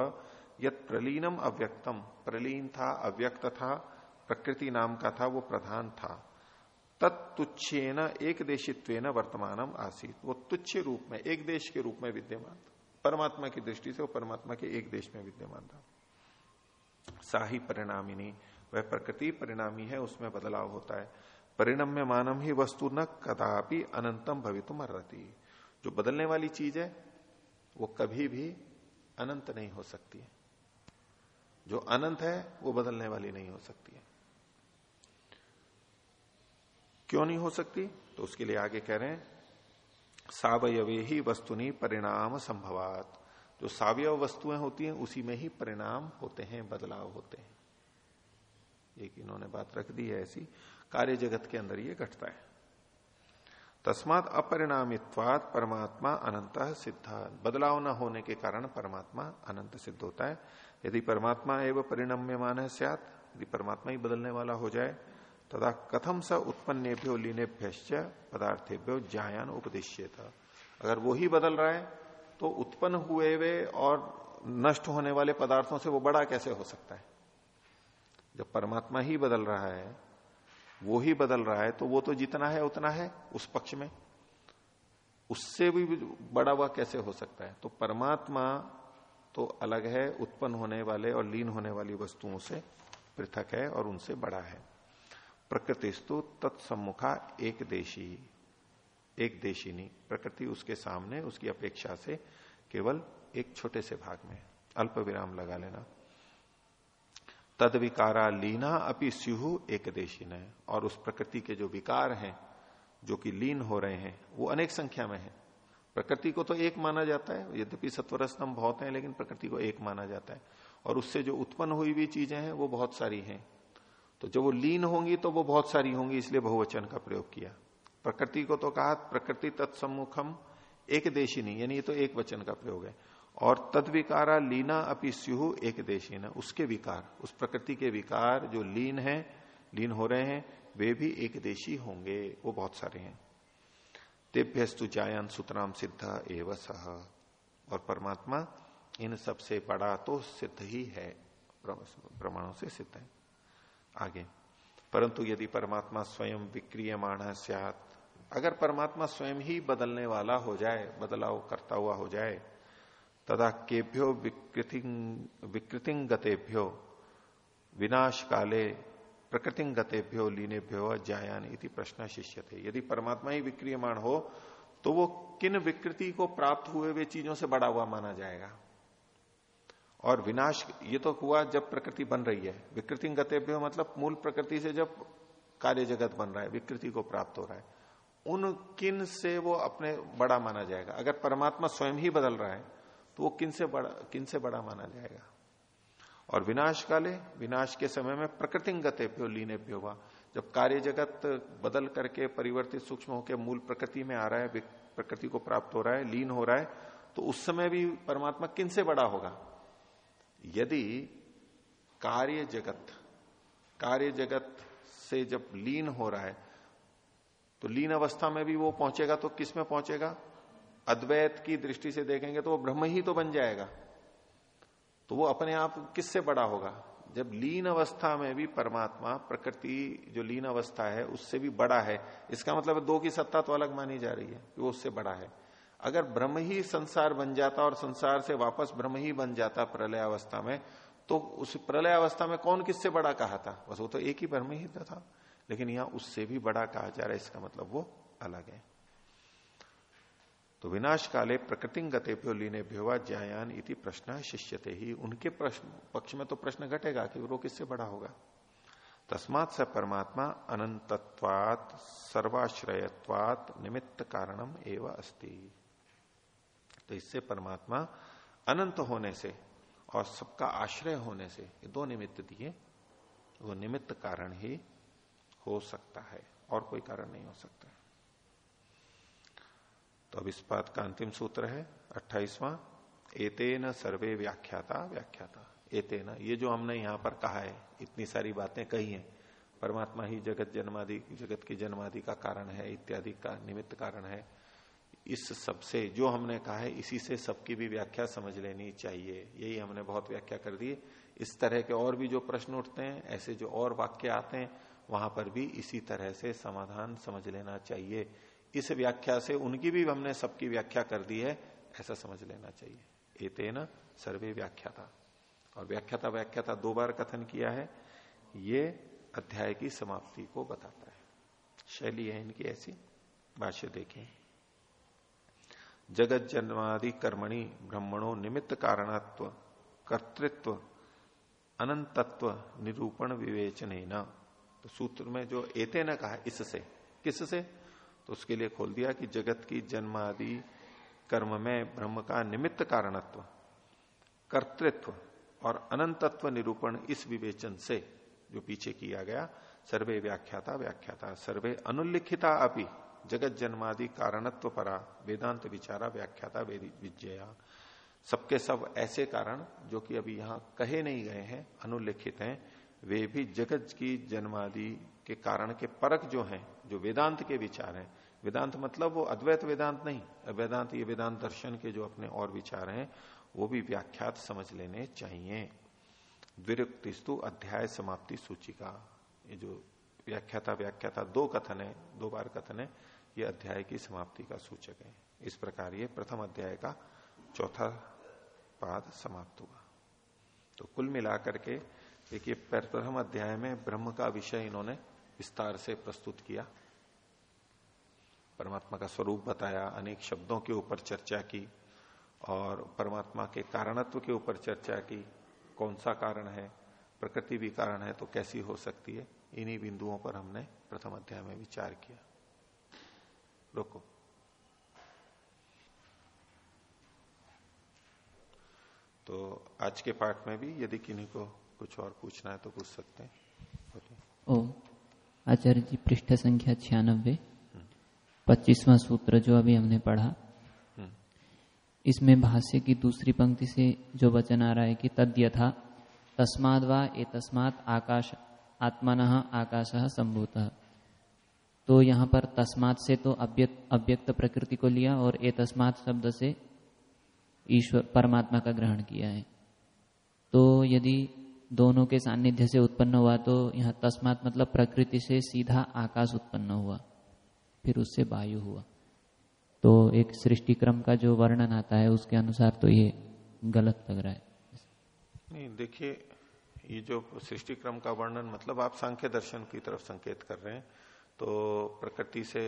यत प्रलीनम अव्यक्तम। प्रलीन था, अव्यक्त था, प्रकृति नाम का था, वो प्रधान था। तत्तुच्छेन एक देशित्व वर्तमानम आसित। वो तुच्छ रूप में, एक देश के रूप में विद्यमान परमात्मा की दृष्टि से वो परमात्मा के एक देश में विद्यमान था। साही परिणामिनी, वह प्रकृति परिणामी है, उसमें बदलाव होता है। परिणम्य मानम ही वस्तु न कदापि अनंतम भवितुम अर्ती जो बदलने वाली चीज़ है, वो कभी भी अनंत नहीं हो सकती है। जो अनंत है, वो बदलने वाली नहीं हो सकती है। क्यों नहीं हो सकती? तो उसके लिए आगे कह रहे हैं, सावयवे ही वस्तुनि परिणाम संभवात। जो सावयव वस्तुएँ होती हैं, उसी में ही परिणाम होते हैं, बदलाव होते हैं। एक इन्होंने बात रख दी है ऐसी, कार्य जगत के अंदर ये घटता है। तस्मात अपरिणामित्वात परमात्मा अनंत सिद्धा। बदलाव न होने के कारण परमात्मा अनंत सिद्ध होता है। यदि परमात्मा एवं परिणम्य मान है यदि परमात्मा ही बदलने वाला हो जाए तथा कथम स उत्पन्नेभ्यो लीनेभ्य पदार्थेभ्यो जायान उपदेश्य था अगर वो ही बदल रहा है तो उत्पन्न हुए वे और नष्ट होने वाले पदार्थों से वो बड़ा कैसे हो सकता है? जब परमात्मा ही बदल रहा है, वो ही बदल रहा है तो वो तो जितना है, उतना है उस पक्ष में। उससे भी बड़ा हुआ कैसे हो सकता है? तो परमात्मा तो अलग है, उत्पन्न होने वाले और लीन होने वाली वस्तुओं से पृथक है और उनसे बड़ा है। प्रकृतिस्तु तत्सम्मुखा एक देशी एक देशी नहीं प्रकृति उसके सामने, उसकी अपेक्षा से केवल एक छोटे से भाग में। अल्प विराम लगा लेना। तद विकारा लीना अपनी स्यु एक देशी और उस प्रकृति के जो विकार हैं, जो कि लीन हो रहे हैं, वो अनेक संख्या में है। प्रकृति को तो एक माना जाता है। यद्यपि सत्वर स्तंभ बहुत है, लेकिन प्रकृति को एक माना जाता है। और उससे जो उत्पन्न हुई हुई चीज़ें हैं, वो बहुत सारी हैं। तो जब वो लीन होंगी तो वो बहुत सारी होंगी, इसलिए बहुवचन का प्रयोग किया। प्रकृति को तो कहा, प्रकृति तत्समुखम एक नहीं, यानी ये तो एक वचन का प्रयोग है। और तद विकारा लीना अपी स्यु, एक देशी न, उसके विकार, उस प्रकृति के विकार जो लीन है, लीन हो रहे हैं, वे भी एक देशी होंगे, वो बहुत सारे हैं। तेभ्यस्तु जायन सुतराम सिद्ध एव सह और परमात्मा इन सबसे बड़ा तो सिद्ध ही है प्रमाणों से सिद्ध है। आगे। परंतु यदि परमात्मा स्वयं विक्रियमाण सियात। अगर परमात्मा स्वयं ही बदलने वाला हो जाए, बदलाव करता हुआ हो जाए, तदा केभ्यो विकृति गतेभ्यो विनाश काले प्रकृति गतेभ्यो लीनेभ्यो, जायान इति प्रश्न शिष्य थे यदि परमात्मा ही विक्रियमाण हो तो वो किन विकृति को प्राप्त हुए हुए चीज़ों से बड़ा हुआ माना जाएगा? और विनाश, ये तो हुआ जब प्रकृति बन रही है। विकृति गतेभ्यो मतलब मूल प्रकृति से जब कार्य जगत बन रहा है, विकृति को प्राप्त हो रहा है, उन किन से वो अपने बड़ा माना जाएगा? अगर परमात्मा स्वयं ही बदल रहा है तो वो किन से बड़ा, किन से बड़ा माना जाएगा? और विनाश काले, विनाश के समय में प्रकृति गते प्यो लीने प्यो हुआ। जब कार्य जगत बदल करके परिवर्तित सूक्ष्म होकर मूल प्रकृति में आ रहा है प्रकृति को प्राप्त हो रहा है, लीन हो रहा है तो उस समय भी परमात्मा किन से बड़ा होगा? यदि कार्य जगत कार्य जगत से जब लीन हो रहा है तो लीन अवस्था में भी वो पहुंचेगा तो किसमें पहुंचेगा? अद्वैत की दृष्टि से देखेंगे तो वो ब्रह्म ही तो बन जाएगा। तो वो अपने आप किससे बड़ा होगा? जब लीन अवस्था में भी परमात्मा, प्रकृति जो लीन अवस्था है, उससे भी बड़ा है, इसका मतलब दो की सत्ता तो अलग मानी जा रही है कि वो उससे बड़ा है। अगर ब्रह्म ही संसार बन जाता और संसार से वापस ब्रह्म ही बन जाता प्रलय अवस्था में तो उस प्रलय अवस्था में कौन किससे बड़ा कहा था? बस वो तो एक ही ब्रह्म ही था लेकिन यहाँ उससे भी बड़ा कहा जा रहा है, इसका मतलब वो अलग है। तो विनाश काले प्रकृति गते प्यो लीने भ्योवा ज्यायान इति प्रश्न शिष्यते ही। उनके प्रश्न, पक्ष में तो प्रश्न घटेगा कि वो किससे बड़ा होगा? तस्मात स परमात्मा अनंतत्वात, सर्वाश्रयत्वात निमित्त कारणम एवं अस्ति। तो इससे परमात्मा अनंत होने से और सबका आश्रय होने से ये दो निमित्त दिए, वो निमित्त कारण ही हो सकता है, और कोई कारण नहीं हो सकता। तो अब इस बात का अंतिम सूत्र है, अट्ठाईसवां, एतेन सर्वे व्याख्याता व्याख्याता। एतेन, ये जो हमने यहाँ पर कहा है, इतनी सारी बातें कही हैं, परमात्मा ही जगत जन्मादि, जगत की जन्मादि का कारण है, इत्यादि का निमित्त कारण है इस सबसे, जो हमने कहा है, इसी से सबकी भी व्याख्या समझ लेनी चाहिए। यही हमने बहुत व्याख्या कर दी। इस तरह के और भी जो प्रश्न उठते हैं, ऐसे जो और वाक्य आते हैं, वहाँ पर भी इसी तरह से समाधान समझ लेना चाहिए। इस व्याख्या से उनकी भी हमने सबकी व्याख्या कर दी है, ऐसा समझ लेना चाहिए। एते न सर्वे व्याख्याता। और व्याख्याता व्याख्याता दो बार कथन किया है। ये अध्याय की समाप्ति को बताता है। शैली है इनकी ऐसी। भाष्य देखें। जगत जन्मादि कर्मणि ब्रह्मणों निमित्त कारणत्व, कर्तृत्व, अनंतत्व निरूपण विवेचन तो सूत्र में जो एते न कहा, इससे। किससे? तो उसके लिए खोल दिया कि जगत की जन्म आदि कर्म में ब्रह्म का निमित्त कारणत्व, कर्तृत्व और अनंतत्व निरूपण इस विवेचन से, जो पीछे किया गया, सर्वे व्याख्याता व्याख्याता, सर्वे अनुल्लिखिता अपनी जगत जन्मादि कारणत्व परा वेदांत विचारा व्याख्याता विजया सबके सब ऐसे कारण जो कि अभी यहाँ कहे नहीं गए हैं, अनुल्लिखित हैं, वे भी जगत की जन्मादि के कारण के परक जो हैं, जो वेदांत के विचार हैं। वेदांत मतलब वो अद्वैत वेदांत नहीं, वेदांत ये वेदांत दर्शन के जो अपने और विचार हैं, वो भी व्याख्यात समझ लेने चाहिए। द्विरुक्तिस्तु अध्याय समाप्ति सूची का ये जो व्याख्याता व्याख्याता दो कथन है, दो बार कथन है ये अध्याय की समाप्ति का सूचक है। इस प्रकार ये प्रथम अध्याय का चौथा पाद समाप्त हुआ। तो कुल मिलाकर के देखिए, प्रथम अध्याय में ब्रह्म का विषय इन्होंने विस्तार से प्रस्तुत किया। परमात्मा का स्वरूप बताया, अनेक शब्दों के ऊपर चर्चा की और परमात्मा के कारणत्व के ऊपर चर्चा की। कौन सा कारण है? प्रकृति भी कारण है तो कैसी हो सकती है? इन्हीं बिंदुओं पर हमने प्रथम अध्याय में विचार किया। रोको। तो आज के पाठ में भी यदि किन्हीं को कुछ और पूछना है तो पूछ सकते हैं। ओ आचार्य जी पृष्ठ संख्या छियानबे पच्चीसवां सूत्र जो अभी हमने पढ़ा हम्म। इसमें भाष्य की दूसरी पंक्ति से जो वचन आ रहा है कि तद यथा तस्माद व ए तस्मात आकाश आत्मन आकाश संभूत। तो यहाँ पर तस्मात से तो अव्यक्त अव्यक्त प्रकृति को लिया और ए तस्मात शब्द से ईश्वर, परमात्मा का ग्रहण किया है। तो यदि दोनों के सान्निध्य से उत्पन्न हुआ तो यहाँ तस्मात मतलब प्रकृति से सीधा आकाश उत्पन्न हुआ, फिर उससे वायु हुआ। तो एक सृष्टि क्रम का जो वर्णन आता है, उसके अनुसार तो ये गलत लग रहा है। नहीं, देखिए, ये जो सृष्टि क्रम का वर्णन मतलब आप सांख्य दर्शन की तरफ़ संकेत कर रहे हैं तो प्रकृति से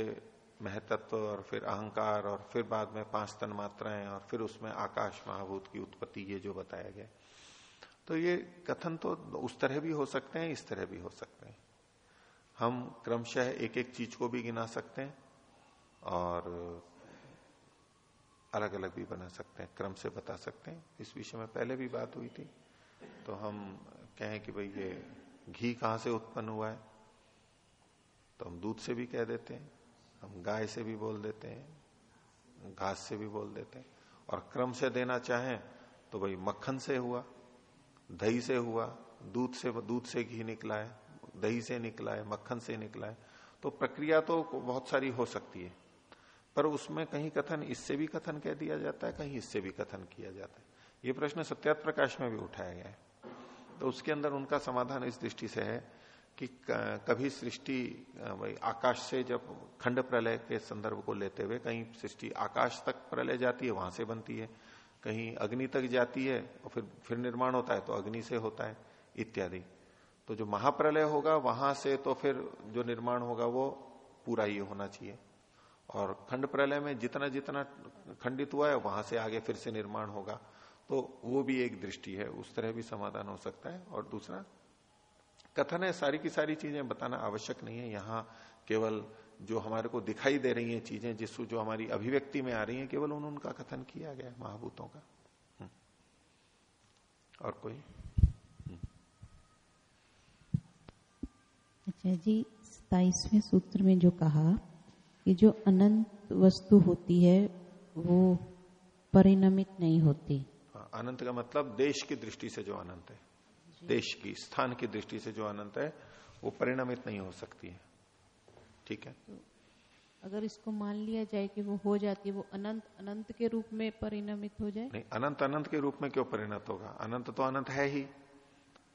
महतत्व और फिर अहंकार और फिर बाद में पाँच तन मात्राएँ और फिर उसमें आकाश महाभूत की उत्पत्ति, ये जो बताया गया। तो ये कथन तो उस तरह भी हो सकते हैं, इस तरह भी हो सकते हैं। हम क्रमशः एक एक चीज़ को भी गिना सकते हैं और अलग अलग भी बना सकते हैं, क्रम से बता सकते हैं। इस विषय में पहले भी बात हुई थी तो हम कहें कि भाई ये घी कहाँ से उत्पन्न हुआ है? तो हम दूध से भी कह देते हैं, हम गाय से भी बोल देते हैं, घास से भी बोल देते हैं। और क्रम से देना चाहें तो भाई मक्खन से हुआ, दही से हुआ, दूध से दूध से घी निकला है दही से निकला है मक्खन से निकला है तो प्रक्रिया तो बहुत सारी हो सकती है, पर उसमें कहीं कथन, इससे भी कथन कह दिया जाता है, कहीं इससे भी कथन किया जाता है। ये प्रश्न सत्यात प्रकाश में भी उठाया गया है। तो उसके अंदर उनका समाधान इस दृष्टि से है कि कभी सृष्टि आकाश से जब खंड प्रलय के संदर्भ को लेते हुए कहीं सृष्टि आकाश तक प्रलय जाती है, वहाँ से बनती है, कहीं अग्नि तक जाती है और फिर फिर निर्माण होता है तो अग्नि से होता है, इत्यादि। तो जो महाप्रलय होगा वहाँ से तो फिर जो निर्माण होगा वो पूरा ही होना चाहिए। और खंड प्रलय में जितना जितना खंडित हुआ है वहाँ से आगे फिर से निर्माण होगा। तो वो भी एक दृष्टि है, उस तरह भी समाधान हो सकता है। और दूसरा कथन है सारी की सारी चीज़ें बताना आवश्यक नहीं है। यहाँ केवल जो हमारे को दिखाई दे रही हैं चीज़ें जिस जो हमारी अभिव्यक्ति में आ रही हैं केवल उन उनका कथन किया गया महाभूतों का। हम्म। और कोई? हम्म। अच्छा जी सताइसवें सूत्र में जो कहा कि जो अनंत वस्तु होती है वो परिणमित नहीं होती। हाँ, अनंत का मतलब देश की दृष्टि से जो अनंत है। देश की स्थान की दृष्टि से जो अनंत है वो परिणमित नहीं हो सकती है। ठीक है? अगर इसको मान लिया जाए कि वो हो जाती है वो अनंत अनंत के रूप में परिणमित हो जाए? नहीं अनंत अनंत के रूप में क्यों परिणत होगा? अनंत तो अनंत है ही।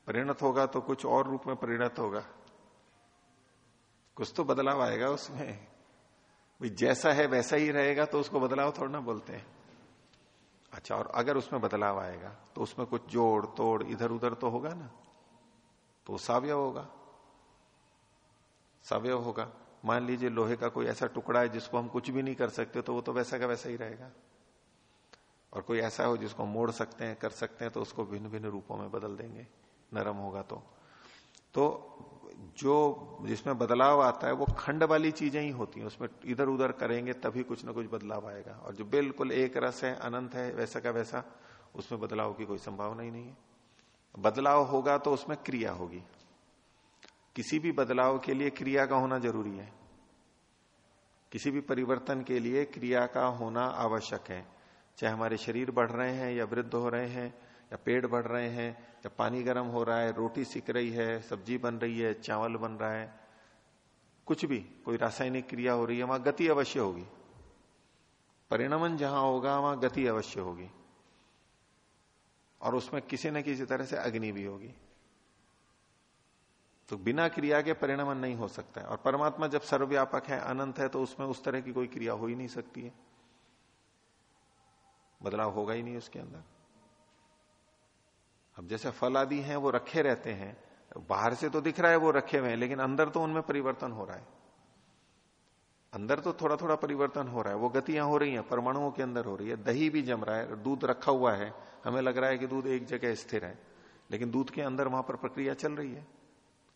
परिणत होगा तो कुछ और रूप में परिणत होगा। कुछ तो बदलाव आएगा उसमें। जैसा है वैसा ही रहेगा तो उसको बदलाव थोड़ा ना बोलते हैं। अच्छा और अगर उसमें बदलाव आएगा तो उसमें कुछ जोड़, तोड़ इधर उधर तो होगा ना? तो सावयव होगा। सवयव होगा। मान लीजिए लोहे का कोई ऐसा टुकड़ा है जिसको हम कुछ भी नहीं कर सकते तो वो तो वैसा का वैसा ही रहेगा। और कोई ऐसा हो जिसको मोड़ सकते हैं, कर सकते हैं तो उसको भिन्न भिन्न रूपों में बदल देंगे। नरम होगा तो। तो जो जिसमें बदलाव आता है, वो खंड वाली चीज़ें ही होती हैं। उसमें इधर उधर करेंगे, तभी कुछ ना कुछ बदलाव आएगा। और जो बिल्कुल एक रस है, अनंत है, वैसा का वैसा, उसमें बदलाव की कोई संभावना ही नहीं है। बदलाव होगा तो उसमें क्रिया होगी। किसी भी बदलाव के लिए क्रिया का होना ज़रूरी है। किसी भी परिवर्तन के लिए क्रिया का होना आवश्यक है। चाहे हमारे शरीर बढ़ रहे हैं या वृद्ध हो रहे हैं या पेड़ बढ़ रहे हैं या पानी गर्म हो रहा है, रोटी सिक रही है, सब्ज़ी बन रही है, चावल बन रहा है, कुछ भी, कोई रासायनिक क्रिया हो रही है, वहाँ गति अवश्य होगी। परिणमन जहाँ होगा, वहाँ गति अवश्य होगी। और उसमें किसी न किसी तरह से अग्नि भी होगी। तो बिना क्रिया के परिणमन नहीं हो सकता है। और परमात्मा जब सर्वव्यापक है, अनंत है तो उसमें उस तरह की कोई क्रिया हो ही नहीं सकती है। बदलाव होगा ही नहीं उसके अंदर। अब जैसे फल आदि हैं, वो रखे रहते हैं। बाहर से तो दिख रहा है, वो रखे हुए हैं, लेकिन अंदर तो उनमें परिवर्तन हो रहा है। अंदर तो थोड़ा थोड़ा परिवर्तन हो रहा है, वो गतियाँ हो रही हैं, परमाणुओं के अंदर हो रही है। दही भी जम रहा है, दूध रखा हुआ है। हमें लग रहा है कि दूध एक जगह स्थिर है, लेकिन दूध के अंदर वहाँ पर प्रक्रिया चल रही है।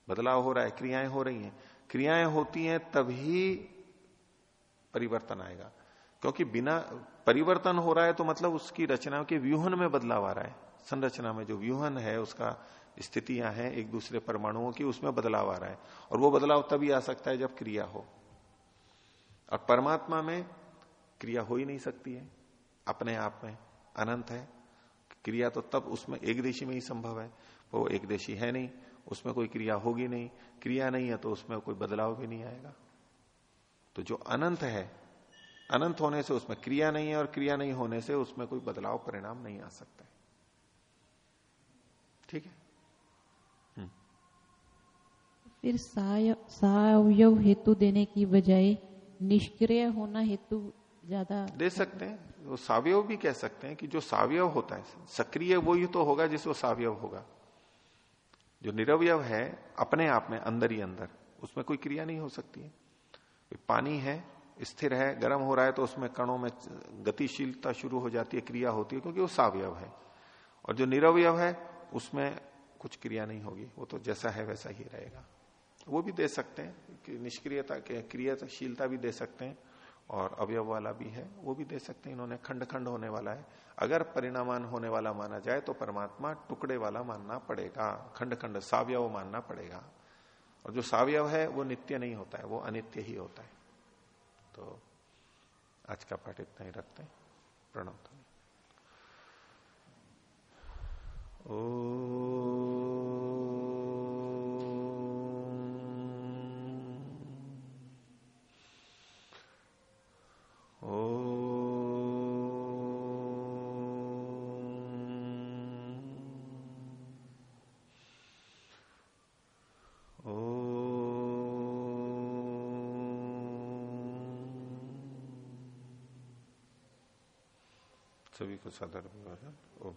बदलाव हो रहा है, क्रियाएँ हो रही हैं। क्रियाएँ होती हैं, तभी परिवर्तन आएगा। क्योंकि बिना, परिवर्तन हो रहा है तो मतलब उसकी रचना के व्यूहन में बदलाव आ रहा है। संरचना में जो व्यूहन है, उसका स्थितियाँ हैं एक दूसरे परमाणुओं की, उसमें बदलाव आ रहा है। और वो बदलाव तभी आ सकता है जब क्रिया हो। और परमात्मा में क्रिया हो ही नहीं सकती है। अपने आप में अनंत है। क्रिया तो तब उसमें एक देशी में ही संभव है। वो एक देशी है नहीं, उसमें कोई क्रिया होगी नहीं। क्रिया नहीं है तो उसमें कोई बदलाव भी नहीं आएगा। तो जो अनंत है, अनंत होने से उसमें क्रिया नहीं है और क्रिया नहीं होने से उसमें कोई बदलाव, परिणाम नहीं आ सकता ठीक है? हम्म। फिर सावयव हेतु देने की बजाय निष्क्रिय होना हेतु ज़्यादा दे सकते हैं। वो सावयव भी कह सकते हैं कि जो सावयव होता है सक्रिय वो ही तो होगा जिसको सावयव होगा। जो निरवयव है अपने आप में अंदर ही अंदर उसमें कोई क्रिया नहीं हो सकती है। पानी है स्थिर है गर्म हो रहा है तो उसमें कणों में गतिशीलता शुरू हो जाती है क्रिया होती है क्योंकि वो सावयव है। और जो निरवयव है उसमें कुछ क्रिया नहीं होगी। वो तो जैसा है वैसा ही रहेगा। वो भी दे सकते हैं कि निष्क्रियता क्रियाशीलता भी दे सकते हैं और अवयव वाला भी है, वो भी दे सकते हैं। इन्होंने खंड खंड होने वाला है। अगर परिणामान होने वाला माना जाए तो परमात्मा टुकड़े वाला मानना पड़ेगा। खंड खंड सावयव मानना पड़ेगा। और जो सावयव है, वो नित्य नहीं होता है, वो अनित्य ही होता है। तो आज का पाठ इतना ही रखते हैं। प्रणव ओ सभी को सादर ओम।